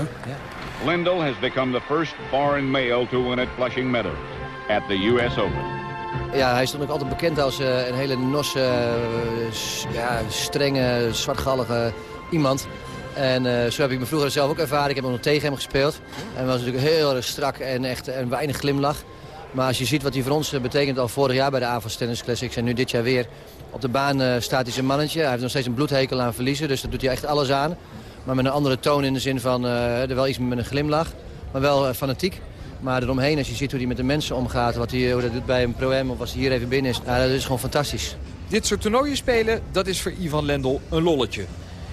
Lendl has become the first foreign male to win at Flushing Meadows at the U.S. Open. Ja, hij stond ook altijd bekend als eh, een hele nosse, eh, ja, strenge, zwartgallige iemand. En eh, zo heb ik me vroeger zelf ook ervaren. Ik heb ook nog tegen hem gespeeld. En was natuurlijk heel erg strak en echt en weinig glimlach. Maar als je ziet wat hij voor ons betekent al vorig jaar bij de Avals Tennis Classics en nu dit jaar weer. Op de baan eh, staat hij zijn mannetje. Hij heeft nog steeds een bloedhekel aan verliezen, dus daar doet hij echt alles aan. Maar met een andere toon in de zin van eh, er wel iets met een glimlach, maar wel eh, fanatiek. Maar eromheen, als je ziet hoe hij met de mensen omgaat, wat hij, hoe dat doet bij een pro-am of als hij hier even binnen is, ja, dat is gewoon fantastisch. Dit soort toernooien spelen, dat is voor Ivan Lendl een lolletje.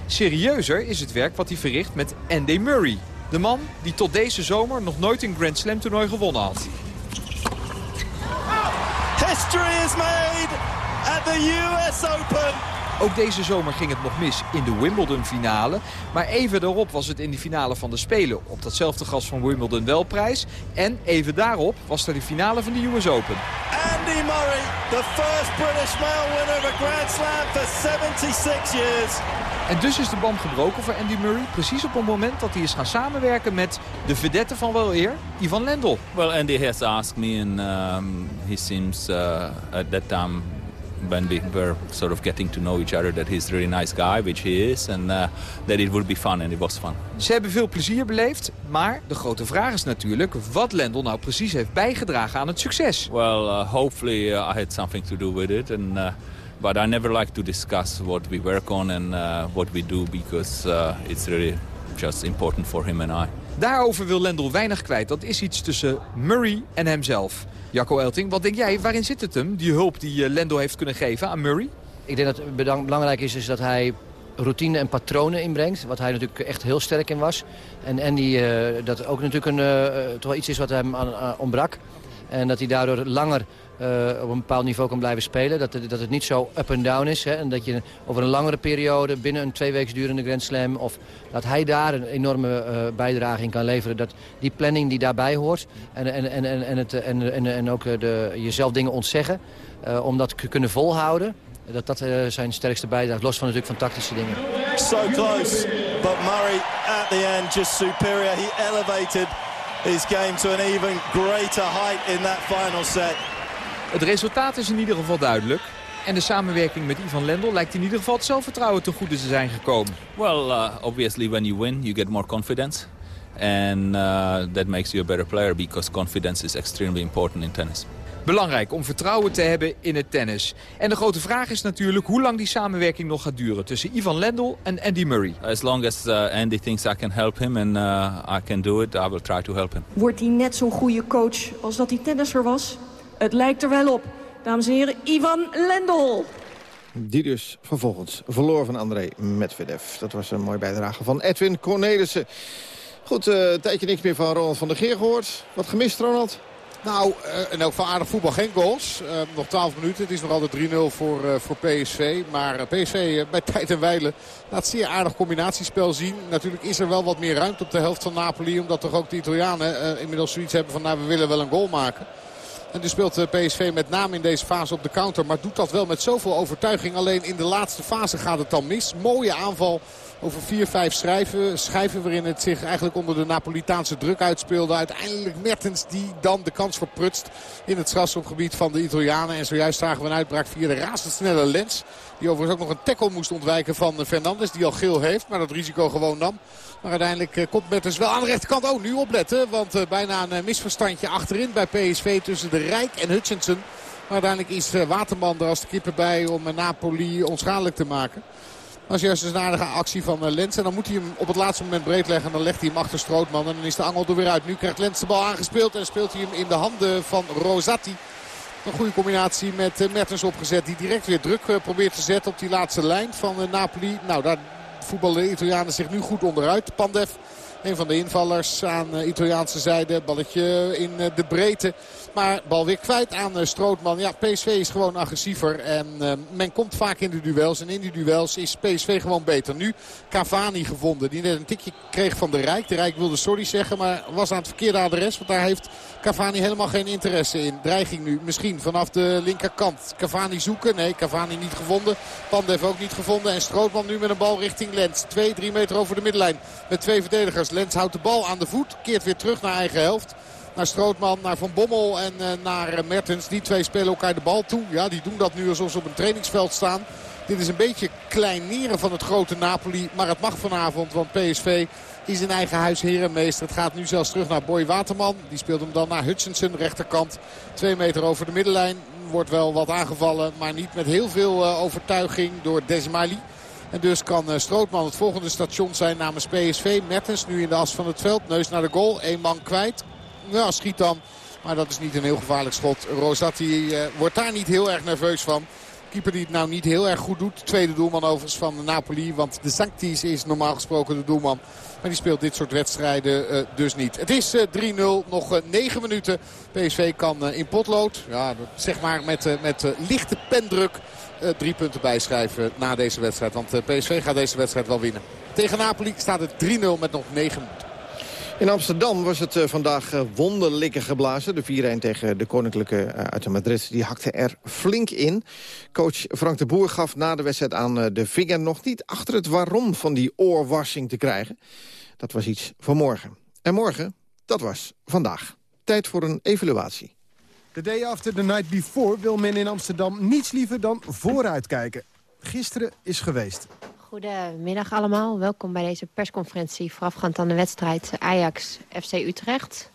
Serieuzer is het werk wat hij verricht met Andy Murray. De man die tot deze zomer nog nooit een Grand Slam toernooi gewonnen had. History is made at the US Open. Ook deze zomer ging het nog mis in de Wimbledon-finale. Maar even daarop was het in de finale van de Spelen op datzelfde gas van Wimbledon wel prijs. En even daarop was er de finale van de US Open. Andy Murray, the first British male winner of a Grand Slam for 76 years. En dus is de band gebroken voor Andy Murray. Precies op het moment dat hij is gaan samenwerken met de vedette van wel eer, Ivan Lendl. Well, Andy has asked me, and um, he seems uh, at that time when we were sort of getting to know each other that he's a really nice guy, which he is, and uh, that it would be fun, and it was fun. Ze hebben veel plezier beleefd, maar de grote vraag is natuurlijk wat Lendl nou precies heeft bijgedragen aan het succes. Well, uh, hopefully uh, I had something to do with it, and uh, but I never like to discuss what we work on and what we do because it's really just important for him and I. Daarover wil Lendl weinig kwijt. Dat is iets tussen Murray en hemzelf. Jacco Elting, wat denk jij? Waarin zit het hem, die hulp die eh, Lendl heeft kunnen geven aan Murray? Ik denk dat het belangrijk is, is dat hij routine en patronen inbrengt. Wat hij natuurlijk echt heel sterk in was. En Andy, eh, dat ook natuurlijk een, eh, toch wel iets is wat hem ontbrak. En dat hij daardoor langer op een bepaald niveau kan blijven spelen. Dat het, dat het niet zo up en down is. Hè? En dat je over een langere periode, binnen een twee weken durende Grand Slam... of dat hij daar een enorme eh, bijdrage in kan leveren. Dat die planning die daarbij hoort en, en, en, en, het, en, en, en ook eh, de, jezelf dingen ontzeggen... eh, om dat te kunnen volhouden... Dat dat eh, zijn sterkste bijdrage, los van natuurlijk van tactische dingen. So close, but Murray at the end just superior. He elevated his game to an even greater height in that final set. Het resultaat is in ieder geval duidelijk. En de samenwerking met Ivan Lendl lijkt in ieder geval het zelfvertrouwen ten goede te zijn gekomen. Well, uh, obviously when you win, you get more confidence. And uh, that makes you a better player because confidence is extremely important in tennis. Belangrijk om vertrouwen te hebben in het tennis. En de grote vraag is natuurlijk hoe lang die samenwerking nog gaat duren... tussen Ivan Lendl en Andy Murray. As long as uh, Andy thinks I can help him and uh, I can do it, I will try to help him. Wordt hij net zo'n goede coach als dat hij tennisser was? Het lijkt er wel op. Dames en heren, Ivan Lendl. Die dus vervolgens verloor van André Medvedev. Dat was een mooie bijdrage van Edwin Cornelissen. Goed, eh, een tijdje niks meer van Ronald van der Geer gehoord. Wat gemist, Ronald? Nou, eh, en ook van aardig voetbal geen goals. Eh, nog 12 minuten. Het is nog altijd 3-0 voor, eh, voor PSV. Maar eh, PSV eh, bij tijd en wijle laat zeer aardig combinatiespel zien. Natuurlijk is er wel wat meer ruimte op de helft van Napoli. Omdat toch ook de Italianen eh, inmiddels zoiets hebben van... nou, we willen wel een goal maken. En dus speelt eh, PSV met name in deze fase op de counter. Maar doet dat wel met zoveel overtuiging. Alleen in de laatste fase gaat het dan mis. Mooie aanval over 4-5 schrijven. Schijven waarin het zich eigenlijk onder de Napolitaanse druk uitspeelde. Uiteindelijk Mertens die dan de kans verprutst in het strafschopgebied van de Italianen. En zojuist zagen we een uitbraak via de razendsnelle lens. Die overigens ook nog een tackle moest ontwijken van Fernandes. Die al geel heeft, maar dat risico gewoon nam. Maar uiteindelijk eh, komt Mertens wel aan de rechterkant. Oh, nu opletten. Want eh, bijna een eh, misverstandje achterin bij PSV tussen de Rijk en Hutchinson. Maar uiteindelijk is Waterman er als de kippen bij om Napoli onschadelijk te maken. Dat is juist een aardige actie van eh, Lens. En dan moet hij hem op het laatste moment breed leggen. En dan legt hij hem achter Strootman. En dan is de angel er weer uit. Nu krijgt Lens de bal aangespeeld. En speelt hij hem in de handen van Rosati. Een goede combinatie met eh, Mertens opgezet. Die direct weer druk eh, probeert te zetten op die laatste lijn van Napoli. Nou, daar voetballen de Italianen zich nu goed onderuit. Pandev, een van de invallers aan Italiaanse zijde. Balletje in de breedte. Maar bal weer kwijt aan eh, Strootman. Ja, PSV is gewoon agressiever. En eh, men komt vaak in de duels. En in die duels is PSV gewoon beter. Nu Cavani gevonden. Die net een tikje kreeg van de Rijk. De Rijk wilde sorry zeggen. Maar was aan het verkeerde adres. Want daar heeft Cavani helemaal geen interesse in. Dreiging nu misschien vanaf de linkerkant. Cavani zoeken. Nee, Cavani niet gevonden. Pandev ook niet gevonden. En Strootman nu met een bal richting Lens. Twee, drie meter over de middenlijn. Met twee verdedigers. Lens houdt de bal aan de voet. Keert weer terug naar eigen helft naar Strootman, naar Van Bommel en uh, naar Mertens. Die twee spelen elkaar de bal toe. Ja, die doen dat nu alsof ze op een trainingsveld staan. Dit is een beetje kleineren van het grote Napoli. Maar het mag vanavond, want PSV is in eigen huis herenmeester. Het gaat nu zelfs terug naar Boy Waterman. Die speelt hem dan naar Hutchinson, rechterkant. Twee meter over de middenlijn. Wordt wel wat aangevallen, maar niet met heel veel uh, overtuiging door Desmali. En dus kan uh, Strootman het volgende station zijn namens PSV. Mertens nu in de as van het veld. Neus naar de goal. Eén man kwijt. Ja, schiet dan. Maar dat is niet een heel gevaarlijk schot. Rosati uh, wordt daar niet heel erg nerveus van. Keeper die het nou niet heel erg goed doet. Tweede doelman overigens van Napoli. Want de Sanctis is normaal gesproken de doelman. Maar die speelt dit soort wedstrijden uh, dus niet. Het is uh, 3-0. Nog 9 minuten. PSV kan in potlood. Ja, zeg maar met, met lichte pendruk. drie punten bijschrijven na deze wedstrijd. Want PSV gaat deze wedstrijd wel winnen. Tegen Napoli staat het 3-0 met nog 9 minuten. In Amsterdam was het uh, vandaag uh, wonderlijke geblazen. De 4-1 tegen de Koninklijke uh, uit Madrid. Die hakte er flink in. Coach Frank de Boer gaf na de wedstrijd aan de vinger... nog niet achter het waarom van die oorwarsing te krijgen. Dat was iets voor morgen. En morgen, dat was vandaag. Tijd voor een evaluatie. The day after the night before wil men in Amsterdam niets liever dan vooruitkijken. Gisteren is geweest. Goedemiddag allemaal. Welkom bij deze persconferentie voorafgaand aan de wedstrijd Ajax-FC Utrecht.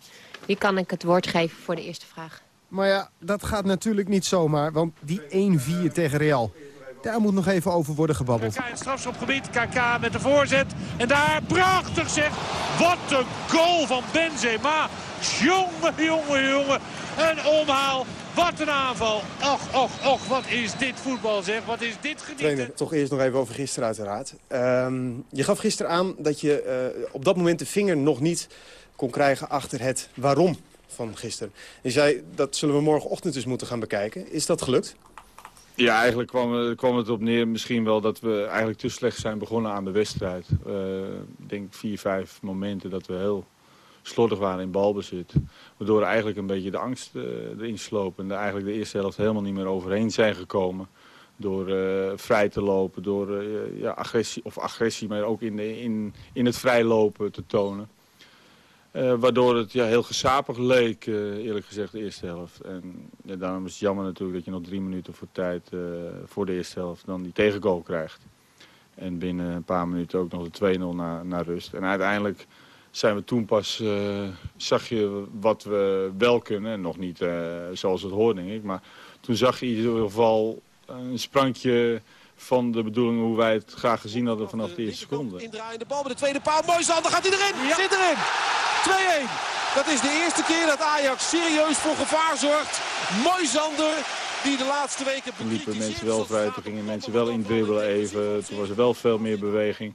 Wie kan ik het woord geven voor de eerste vraag? Maar ja, dat gaat natuurlijk niet zomaar, want die 1-4 tegen Real... daar moet nog even over worden gebabbeld. KK in het strafschopgebied, KK met de voorzet. En daar, prachtig zeg, wat een goal van Benzema. Jongen, jongen, jongen. Een omhaal Wat een aanval. Och, och, och, wat is dit voetbal zeg. Wat is dit genieten. Trainer, toch eerst nog even over gisteren uiteraard. Ehm, je gaf gisteren aan dat je eh, op dat moment de vinger nog niet kon krijgen achter het waarom van gisteren. Je zei, dat zullen we morgenochtend eens moeten gaan bekijken. Is dat gelukt? Ja, eigenlijk kwam, kwam het op neer misschien wel dat we eigenlijk te slecht zijn begonnen aan de wedstrijd. Eh, Ik denk vier, vijf momenten dat we heel slordig waren in balbezit. Waardoor eigenlijk een beetje de angst eh, erin sloop. En eigenlijk de eerste helft helemaal niet meer overheen zijn gekomen. Door eh, vrij te lopen, door eh, ja, agressie, of agressie, maar ook in, de, in, in het vrijlopen te tonen. Waardoor het ja, heel gesapig leek, eerlijk gezegd, de eerste helft. En ja, daarom is het jammer natuurlijk dat je nog drie minuten voor tijd voor de eerste helft dan die tegengoal krijgt. En binnen een paar minuten ook nog de 2-0 naar, naar rust. En uiteindelijk zijn we toen pas, eh, zag je wat we wel kunnen. En nog niet eh, zoals het hoort, denk ik. Maar toen zag je in ieder geval een sprankje van de bedoeling hoe wij het graag gezien hadden vanaf de eerste seconde. Indraaiende bal bij de tweede paal. Mooi Zander gaat hij erin. Zit erin. 2-1. Dat is de eerste keer dat Ajax serieus voor gevaar zorgt. Mooi Zander die de laatste weken... Toen liepen mensen wel vrij, toen gingen mensen wel indribbelen even. Toen was er wel veel meer beweging.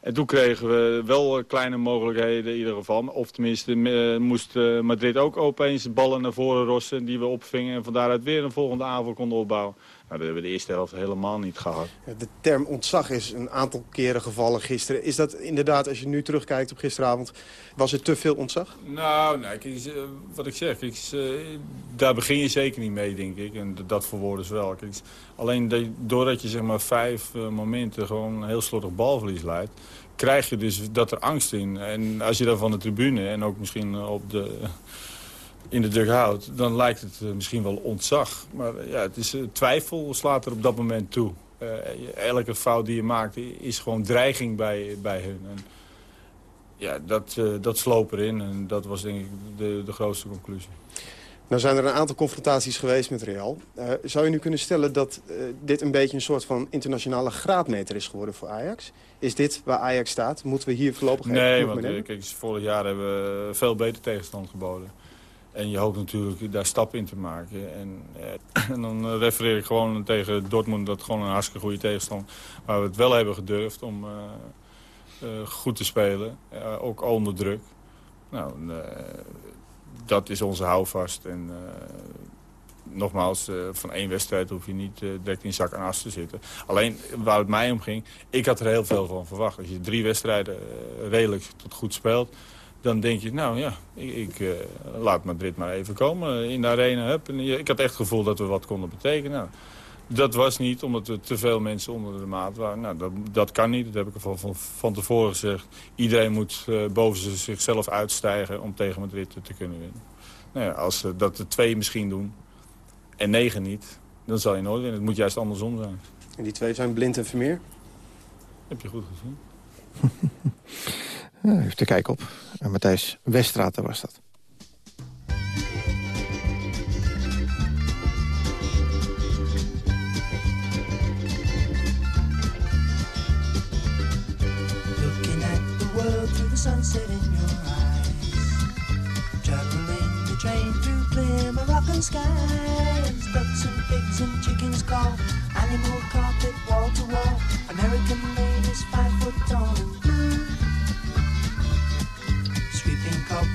En toen kregen we wel eh, kleine mogelijkheden in ieder geval. Of tenminste eh, moest eh, Madrid ook opeens ballen naar voren rossen die we opvingen. En van daaruit weer een volgende aanval konden opbouwen. Nou, dat hebben we de eerste helft helemaal niet gehad. De term ontzag is een aantal keren gevallen gisteren. Is dat inderdaad, als je nu terugkijkt op gisteravond, was er te veel ontzag? Nou, nee, kijk, eh, wat ik zeg, kijk, eh, daar begin je zeker niet mee, denk ik. En dat verwoorden ze wel. Kijk, alleen doordat je zeg maar vijf eh, momenten gewoon een heel slordig balverlies leidt... krijg je dus dat er angst in. En als je dan van de tribune en ook misschien op de, in de dugout... dan lijkt het eh, misschien wel ontzag. Maar eh, ja, het is, eh, twijfel slaat er op dat moment toe. Elke fout die je maakt is gewoon dreiging bij, bij hun. En, ja, dat, eh, dat sloop erin en dat was denk ik de, de grootste conclusie. Nou zijn er een aantal confrontaties geweest met Real. Zou je nu kunnen stellen dat dit een beetje een soort van internationale graadmeter is geworden voor Ajax? Is dit waar Ajax staat? Moeten we hier voorlopig even Nee, ploeg want kijk, vorig jaar hebben we veel beter tegenstand geboden. En je hoopt natuurlijk daar stappen in te maken. En, eh, en dan eh, refereer ik gewoon tegen Dortmund, dat gewoon een hartstikke goede tegenstand. Waar we het wel hebben gedurfd om eh, eh, goed te spelen, ook onder druk. Nou, dat is onze houvast. En nogmaals, van één wedstrijd hoef je niet direct in zak en as te zitten. Alleen waar het mij om ging, ik had er heel veel van verwacht. Als je drie wedstrijden redelijk tot goed speelt, dan denk je, nou ja, ik, ik eh, laat Madrid maar even komen in de arena. Hup. En ik had echt het gevoel dat we wat konden betekenen. Nou, dat was niet, omdat er te veel mensen onder de maat waren. Nou, dat, dat kan niet, dat heb ik van, van, van tevoren gezegd. Iedereen moet eh, boven zichzelf uitstijgen om tegen Madrid te, kunnen winnen. Nou ja, als ze dat de twee misschien doen en negen niet, dan zal je nooit winnen. Het moet juist andersom zijn. En die twee zijn Blind en Vermeer? Heb je goed gezien. Ja, even te kijken op. En Matthijs Westraten was dat. The world through the sunset in your eyes. Traveling the train through clear Moroccan skies. Ducks and pigs and chickens call. Animal carpet wall to wall. American ladies five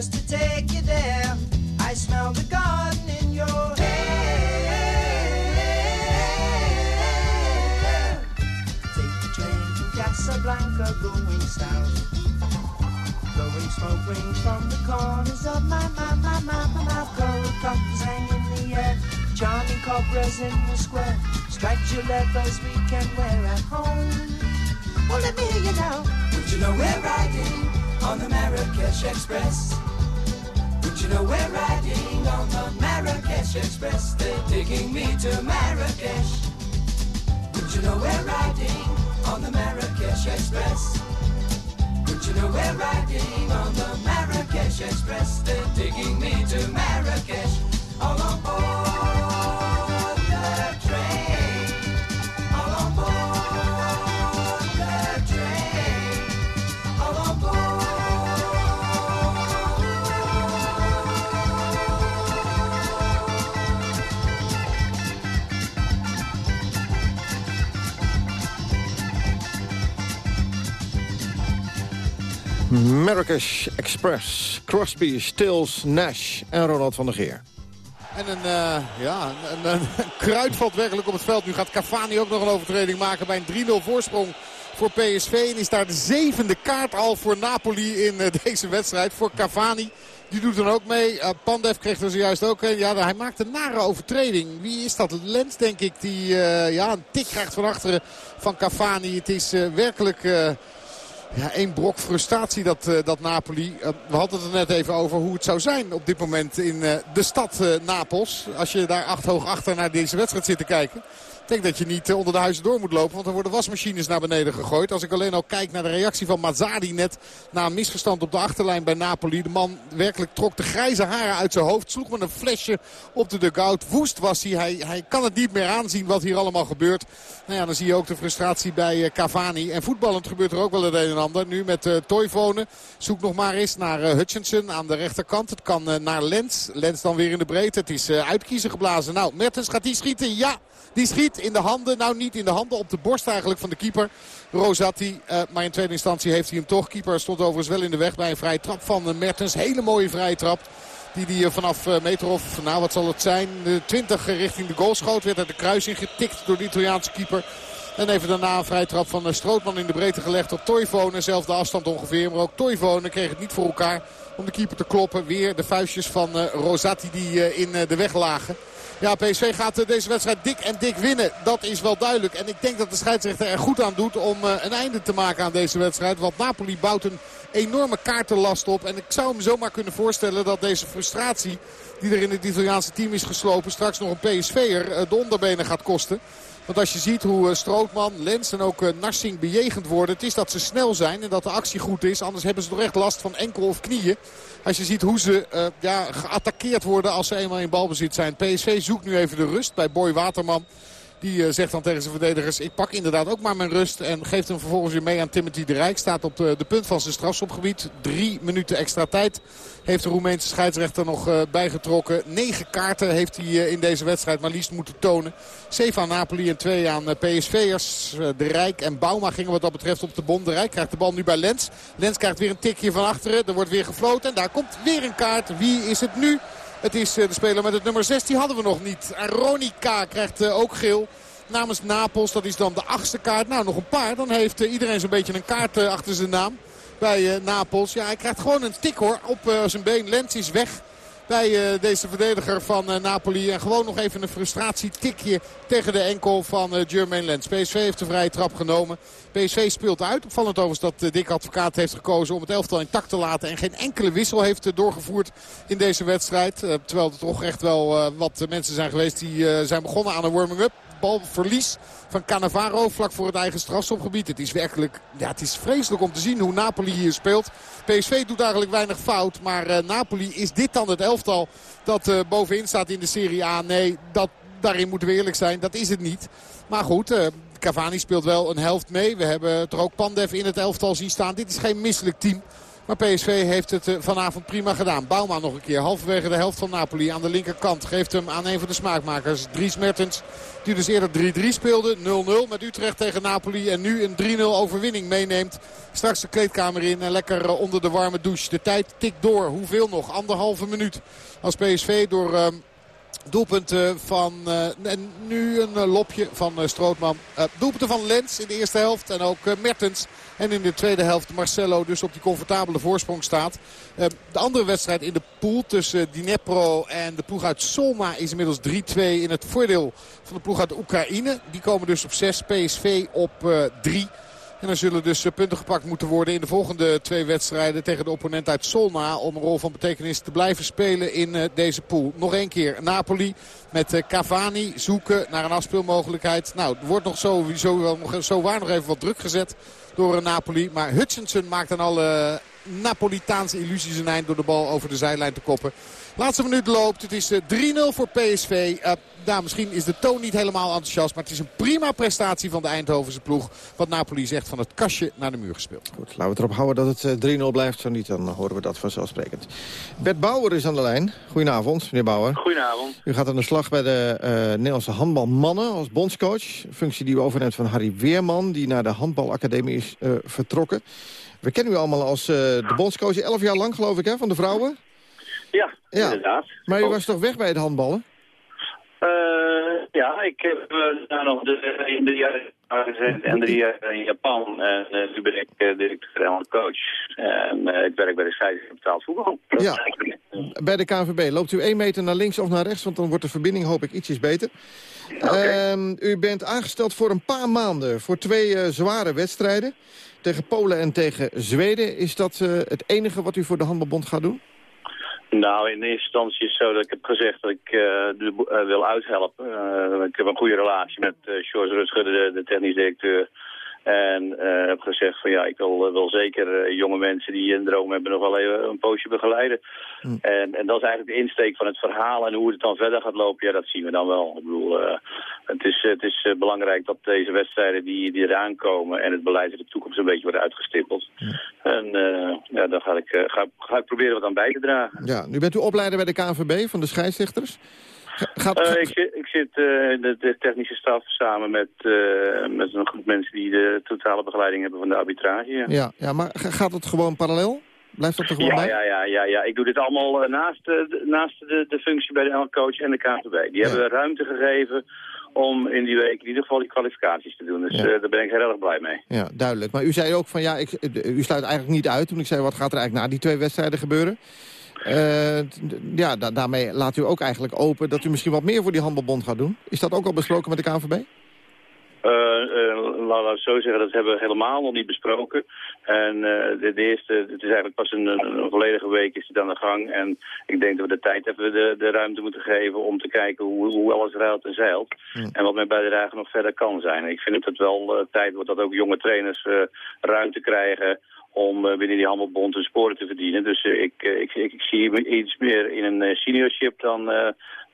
just to take you there. I smell the garden in your hair. Take the train to Casablanca going south. Blowing smoke rings from the corners of my, my, my, my, my mouth. Gold cockles hang in the air. Charming cobras in the square. Striped Gillette we can wear at home. Well, let me hear you now. Would you know we're riding on the Marrakesh Express? Would you know we're riding on the Marrakesh Express? They're taking me to Marrakesh. Would you know we're riding on the Marrakesh Express? Would you know we're riding on the Marrakesh Express? They're taking me to Marrakesh. Marrakesh Express, Crosby, Stills, Nash en Ronald van der Geer. En een, eh, ja, een, een, een kruid valt werkelijk op het veld. Nu gaat Cavani ook nog een overtreding maken bij een 3-0 voorsprong voor PSV. En is daar de zevende kaart al voor Napoli in eh, deze wedstrijd. Voor Cavani. Die doet dan ook mee. Eh, Pandev kreeg er zojuist ook een. Ja, hij maakt een nare overtreding. Wie is dat? Lens, denk ik. Die ja, een tik krijgt van achteren van Cavani. Het is werkelijk... ja, één brok frustratie dat, eh, dat Napoli. Eh, we hadden het er net even over hoe het zou zijn op dit moment in eh, de stad Napels. Als je daar acht hoog achter naar deze wedstrijd zit te kijken. Denk dat je niet eh, onder de huizen door moet lopen. Want er worden wasmachines naar beneden gegooid. Als ik alleen al kijk naar de reactie van Mazzari net. Na een misverstand op de achterlijn bij Napoli. De man werkelijk trok de grijze haren uit zijn hoofd. Sloeg met een flesje op de dugout. Woest was hij. hij. Kan het niet meer aanzien wat hier allemaal gebeurt. Nou ja, dan zie je ook de frustratie bij eh, Cavani. En voetballend gebeurt er ook wel het een en ander. Nu met uh. Zoek nog maar eens naar uh, Hutchinson aan de rechterkant. Het kan naar Lens. Lens dan weer in de breedte. Het is uitkiezen geblazen. Nou, Mertens gaat die schieten. Ja, die schiet in de handen. Nou, niet in de handen. Op de borst eigenlijk van de keeper. Rosati. Uh, maar in tweede instantie heeft hij hem toch. Keeper stond overigens wel in de weg bij een vrije trap van uh, Mertens. Hele mooie vrije trap. Die die vanaf uh, meter of, nou wat zal het zijn, de 20 richting de goal schoot. Werd uit de kruising getikt door de Italiaanse keeper. En even daarna een vrije trap van Strootman in de breedte gelegd op Toivonen. Zelfde afstand ongeveer. Maar ook Toivonen kreeg het niet voor elkaar om de keeper te kloppen. Weer de vuistjes van Rosati die in de weg lagen. Ja, PSV gaat deze wedstrijd dik en dik winnen. Dat is wel duidelijk. En ik denk dat de scheidsrechter er goed aan doet om een einde te maken aan deze wedstrijd. Want Napoli bouwt een enorme kaartenlast op. En ik zou me zomaar kunnen voorstellen dat deze frustratie die er in het Italiaanse team is geslopen... straks nog een PSV'er de onderbenen gaat kosten. Want als je ziet hoe Strootman, Lens en ook Narsing bejegend worden... het is dat ze snel zijn en dat de actie goed is. Anders hebben ze toch echt last van enkel of knieën. Als je ziet hoe ze uh, ja, geattaqueerd worden als ze eenmaal in balbezit zijn. PSV zoekt nu even de rust bij Boy Waterman. Die uh, zegt dan tegen zijn verdedigers, ik pak inderdaad ook maar mijn rust. En geeft hem vervolgens weer mee aan Timothy de Rijk. Staat op de, punt van zijn strafschopgebied. Drie minuten extra tijd heeft de Roemeense scheidsrechter nog uh, bijgetrokken. Negen kaarten heeft hij uh, in deze wedstrijd maar liefst moeten tonen. Zeven aan Napoli en twee aan PSV'ers. de Rijk en Bouma gingen wat dat betreft op de bom. De Rijk krijgt de bal nu bij Lens. Lens krijgt weer een tikje van achteren. Er wordt weer gefloten en daar komt weer een kaart. Wie is het nu? Het is de speler met het nummer 6. Die hadden we nog niet. Aronica krijgt ook geel namens Napels. Dat is dan de achtste kaart. Nou, nog een paar. Dan heeft iedereen zo'n beetje een kaart achter zijn naam bij Napels. Ja, hij krijgt gewoon een tik hoor op zijn been. Lens is weg bij uh, deze verdediger van uh, Napoli. En gewoon nog even een frustratietikje tegen de enkel van uh, Jermaine Lens. PSV heeft de vrije trap genomen. PSV speelt uit. Opvallend overigens dat Dick Advocaat heeft gekozen om het elftal intact te laten. En geen enkele wissel heeft doorgevoerd in deze wedstrijd. terwijl er toch echt wel wat mensen zijn geweest die zijn begonnen aan een warming-up. Balverlies van Cannavaro vlak voor het eigen strafschopgebied. Het is werkelijk, ja, het is vreselijk om te zien hoe Napoli hier speelt. PSV doet eigenlijk weinig fout, maar uh, Napoli is dit dan het elftal dat uh, bovenin staat in de Serie A? Nee, dat, daarin moeten we eerlijk zijn, dat is het niet. Maar goed, uh, Cavani speelt wel een helft mee. We hebben er ook Pandev in het elftal zien staan. Dit is geen misselijk team. Maar PSV heeft het vanavond prima gedaan. Bouma nog een keer. Halverwege de helft van Napoli aan de linkerkant. Geeft hem aan een van de smaakmakers. Dries Mertens. Die dus eerder 3-3 speelde. 0-0 met Utrecht tegen Napoli. En nu een 3-0 overwinning meeneemt. Straks de kleedkamer in. En lekker onder de warme douche. De tijd tikt door. Hoeveel nog? Anderhalve minuut. Als PSV door... Uh, Doelpunten van, uh, en nu een lopje van Strootman. doelpunten van Lens in de eerste helft en ook Mertens. En in de tweede helft Marcelo dus op die comfortabele voorsprong staat. de andere wedstrijd in de pool tussen Dnepro en de ploeg uit Solma is inmiddels 3-2 in het voordeel van de ploeg uit Oekraïne. Die komen dus op 6, PSV op 3. En er zullen dus eh, punten gepakt moeten worden in de volgende twee wedstrijden tegen de opponent uit Solna. Om een rol van betekenis te blijven spelen in eh, deze pool. Nog één keer Napoli met eh, Cavani zoeken naar een afspeelmogelijkheid. Nou, er wordt nog sowieso nog, zo waar nog even wat druk gezet door Napoli. Maar Hutchinson maakt dan alle Napolitaanse illusies een eind door de bal over de zijlijn te koppen. Laatste minuut loopt. Het is 3-0 voor PSV. Uh, nou, misschien is de toon niet helemaal enthousiast. Maar het is een prima prestatie van de Eindhovense ploeg. Wat Napoli zegt van het kastje naar de muur gespeeld. Goed, laten we het erop houden dat het 3-0 blijft. Zo niet, dan horen we dat vanzelfsprekend. Bert Bauer is aan de lijn. Goedenavond, meneer Bauer. Goedenavond. U gaat aan de slag bij de uh, Nederlandse handbalmannen als bondscoach. Functie die u overneemt van Harry Weerman, die naar de handbalacademie is uh, vertrokken. We kennen u allemaal als uh, de bondscoach. Elf jaar lang, geloof ik, hè, van de vrouwen? Ja, ja. inderdaad. Maar u was toch weg bij het handballen? Uh, ja, ik heb uh, daar nog de, in jaar gezeten en drie jaar in Japan. En uh, nu ben ik directeur en coach. En ik werk bij de scheidsrechter betaald voetbal. Ja, bij de KNVB. Loopt u één meter naar links of naar rechts? Want dan wordt de verbinding, hoop ik, ietsjes beter. Okay. Ehm, u bent aangesteld voor een paar maanden voor twee zware wedstrijden. Tegen Polen en tegen Zweden. Is dat het enige wat u voor de Handbalbond gaat doen? Nou, in eerste instantie is het zo dat ik heb gezegd dat ik uh, uh, wil uithelpen. Uh, ik heb een goede relatie met George Rutger, de, de technisch directeur. En uh, heb gezegd van ja, ik wil, wil zeker uh, jonge mensen die een droom hebben nog wel even een poosje begeleiden. Mm. En, en dat is eigenlijk de insteek van het verhaal. En hoe het dan verder gaat lopen, ja, dat zien we dan wel. Ik bedoel, uh, het is, het is belangrijk dat deze wedstrijden die, die eraan komen en het beleid in de toekomst een beetje worden uitgestippeld. Mm. En ja, daar ga ik, ga, ga ik proberen wat aan bij te dragen. Ja, nu bent u opleider bij de KNVB van de scheidsrechters. Gaat, gaat... Uh, ik zit, ik zit uh, in de, de, technische staf samen met, uh, met een groep mensen die de totale begeleiding hebben van de arbitrage. Ja, ja, ja maar gaat het gewoon parallel? Blijft dat er gewoon ja, bij? Ja, ja, ja, ja, ik doe dit allemaal naast, de, naast de, de functie bij de coach en de KNVB. Die ja. hebben ruimte gegeven om in die week in ieder geval die kwalificaties te doen. Dus ja. uh, daar ben ik heel erg blij mee. Ja, duidelijk. Maar u zei ook van ja, ik, u sluit eigenlijk niet uit toen ik zei wat gaat er eigenlijk na die twee wedstrijden gebeuren. Uh, ja, da daarmee laat u ook eigenlijk open dat u misschien wat meer voor die handelbond gaat doen. Is dat ook al besproken met de KNVB? Uh, uh, laten we het zo zeggen, dat hebben we helemaal nog niet besproken. En uh, de, de, eerste, het is eigenlijk pas een, een, volledige week is het aan de gang. En ik denk dat we de tijd hebben de, de ruimte moeten geven om te kijken hoe, hoe alles ruilt en zeilt. Mm. En wat met bijdrage nog verder kan zijn. Ik vind dat het wel tijd wordt dat ook jonge trainers ruimte krijgen om binnen die handelbond hun sporen te verdienen. Dus ik, ik, ik, ik, zie iets meer in een seniorship dan,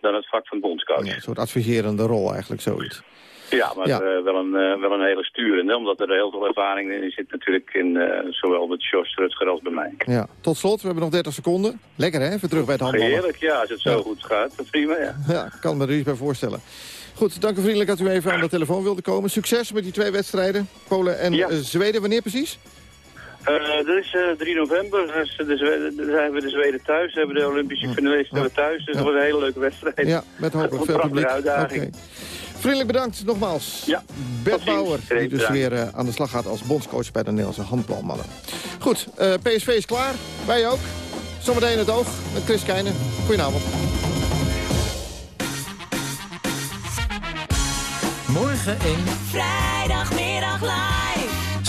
dan het vak van bondscoach. Ja, een soort adviserende rol eigenlijk, zoiets. Ja, maar ja. wel, een, wel een hele sturende, omdat er heel veel ervaring in zit natuurlijk in zowel met Jos Rutger als bij mij. Ja, tot slot, we hebben nog 30 seconden. Lekker hè, even terug bij het handballen. Heerlijk, ja, als het zo ja. goed gaat, prima ja. Ja, kan me er iets bij voorstellen. Goed, dank u vriendelijk dat u even aan de telefoon wilde komen. Succes met die twee wedstrijden, Polen en ja. Zweden. Wanneer precies? Uh, dat is uh, 3 november, dus de Zweden, dan zijn we de Zweden thuis, we hebben de Olympische finalisten ja. thuis, dus ja. dat wordt een hele leuke wedstrijd. Ja, met hopelijk veel publiek. uitdaging. Okay. Vriendelijk bedankt nogmaals. Ja, Bert Bauer, die dus weer uh, aan de slag gaat als bondscoach bij de Nederlandse handbalmannen. Goed, PSV is klaar, wij ook. Zometeen het oog met Chris Keijnen. Goedenavond. Morgen in... Vrijdagmiddag live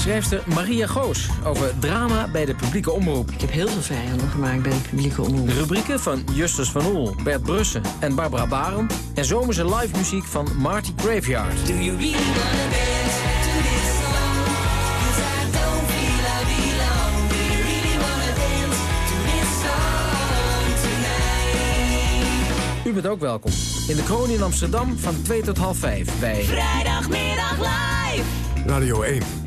schrijfster Maria Goos over drama bij de publieke omroep. Ik heb heel veel vijanden gemaakt bij de publieke omroep. Rubrieken van Justus van Oel, Bert Brussen en Barbara Barend. En zomerse live muziek van Marty Graveyard. Do you really wanna dance to this song? Cause I don't feel I belong. Do you really wanna dance to this song tonight? U bent ook welkom. In de Kroon in Amsterdam van 2 tot half 5 bij... Vrijdagmiddag live. Radio 1.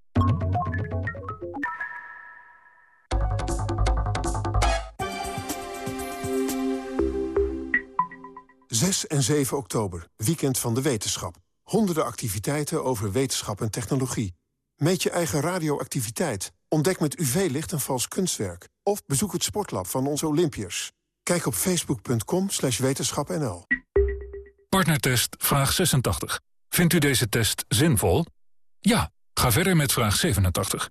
6 en 7 oktober, weekend van de wetenschap. Honderden activiteiten over wetenschap en technologie. Meet je eigen radioactiviteit. Ontdek met UV-licht een vals kunstwerk. Of bezoek het sportlab van onze Olympiërs. Kijk op facebook.com wetenschapnl. Partnertest vraag 86. Vindt u deze test zinvol? Ja, ga verder met vraag 87.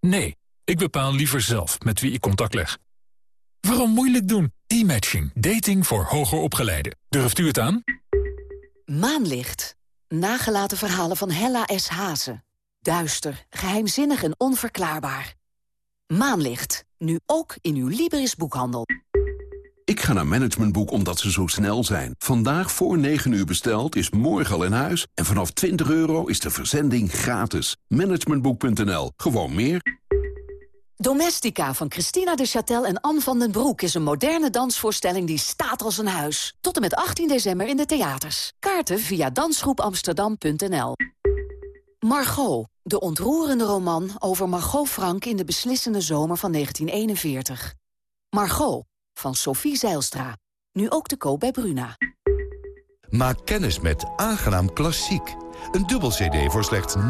Nee, ik bepaal liever zelf met wie ik contact leg. Waarom moeilijk doen? E-matching. Dating voor hoger opgeleiden. Durft u het aan? Maanlicht. Nagelaten verhalen van Hella S. Hazen. Duister, geheimzinnig en onverklaarbaar. Maanlicht. Nu ook in uw Libris boekhandel. Ik ga naar Managementboek omdat ze zo snel zijn. Vandaag voor 9 uur besteld is morgen al in huis. En vanaf 20 euro is de verzending gratis. Managementboek.nl. Gewoon meer. Domestica van Christina de Châtel en Anne van den Broek... is een moderne dansvoorstelling die staat als een huis. Tot en met 18 december in de theaters. Kaarten via dansgroepamsterdam.nl. Margot, de ontroerende roman over Margot Frank... in de beslissende zomer van 1941. Margot, van Sophie Zeilstra. Nu ook te koop bij Bruna. Maak kennis met Aangenaam Klassiek. Een dubbel cd voor slechts 9,99.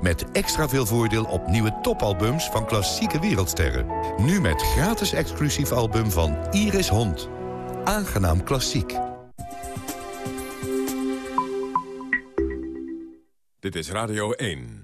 Met extra veel voordeel op nieuwe topalbums van klassieke wereldsterren. Nu met gratis exclusief album van Iris Hond. Aangenaam Klassiek. Dit is Radio 1.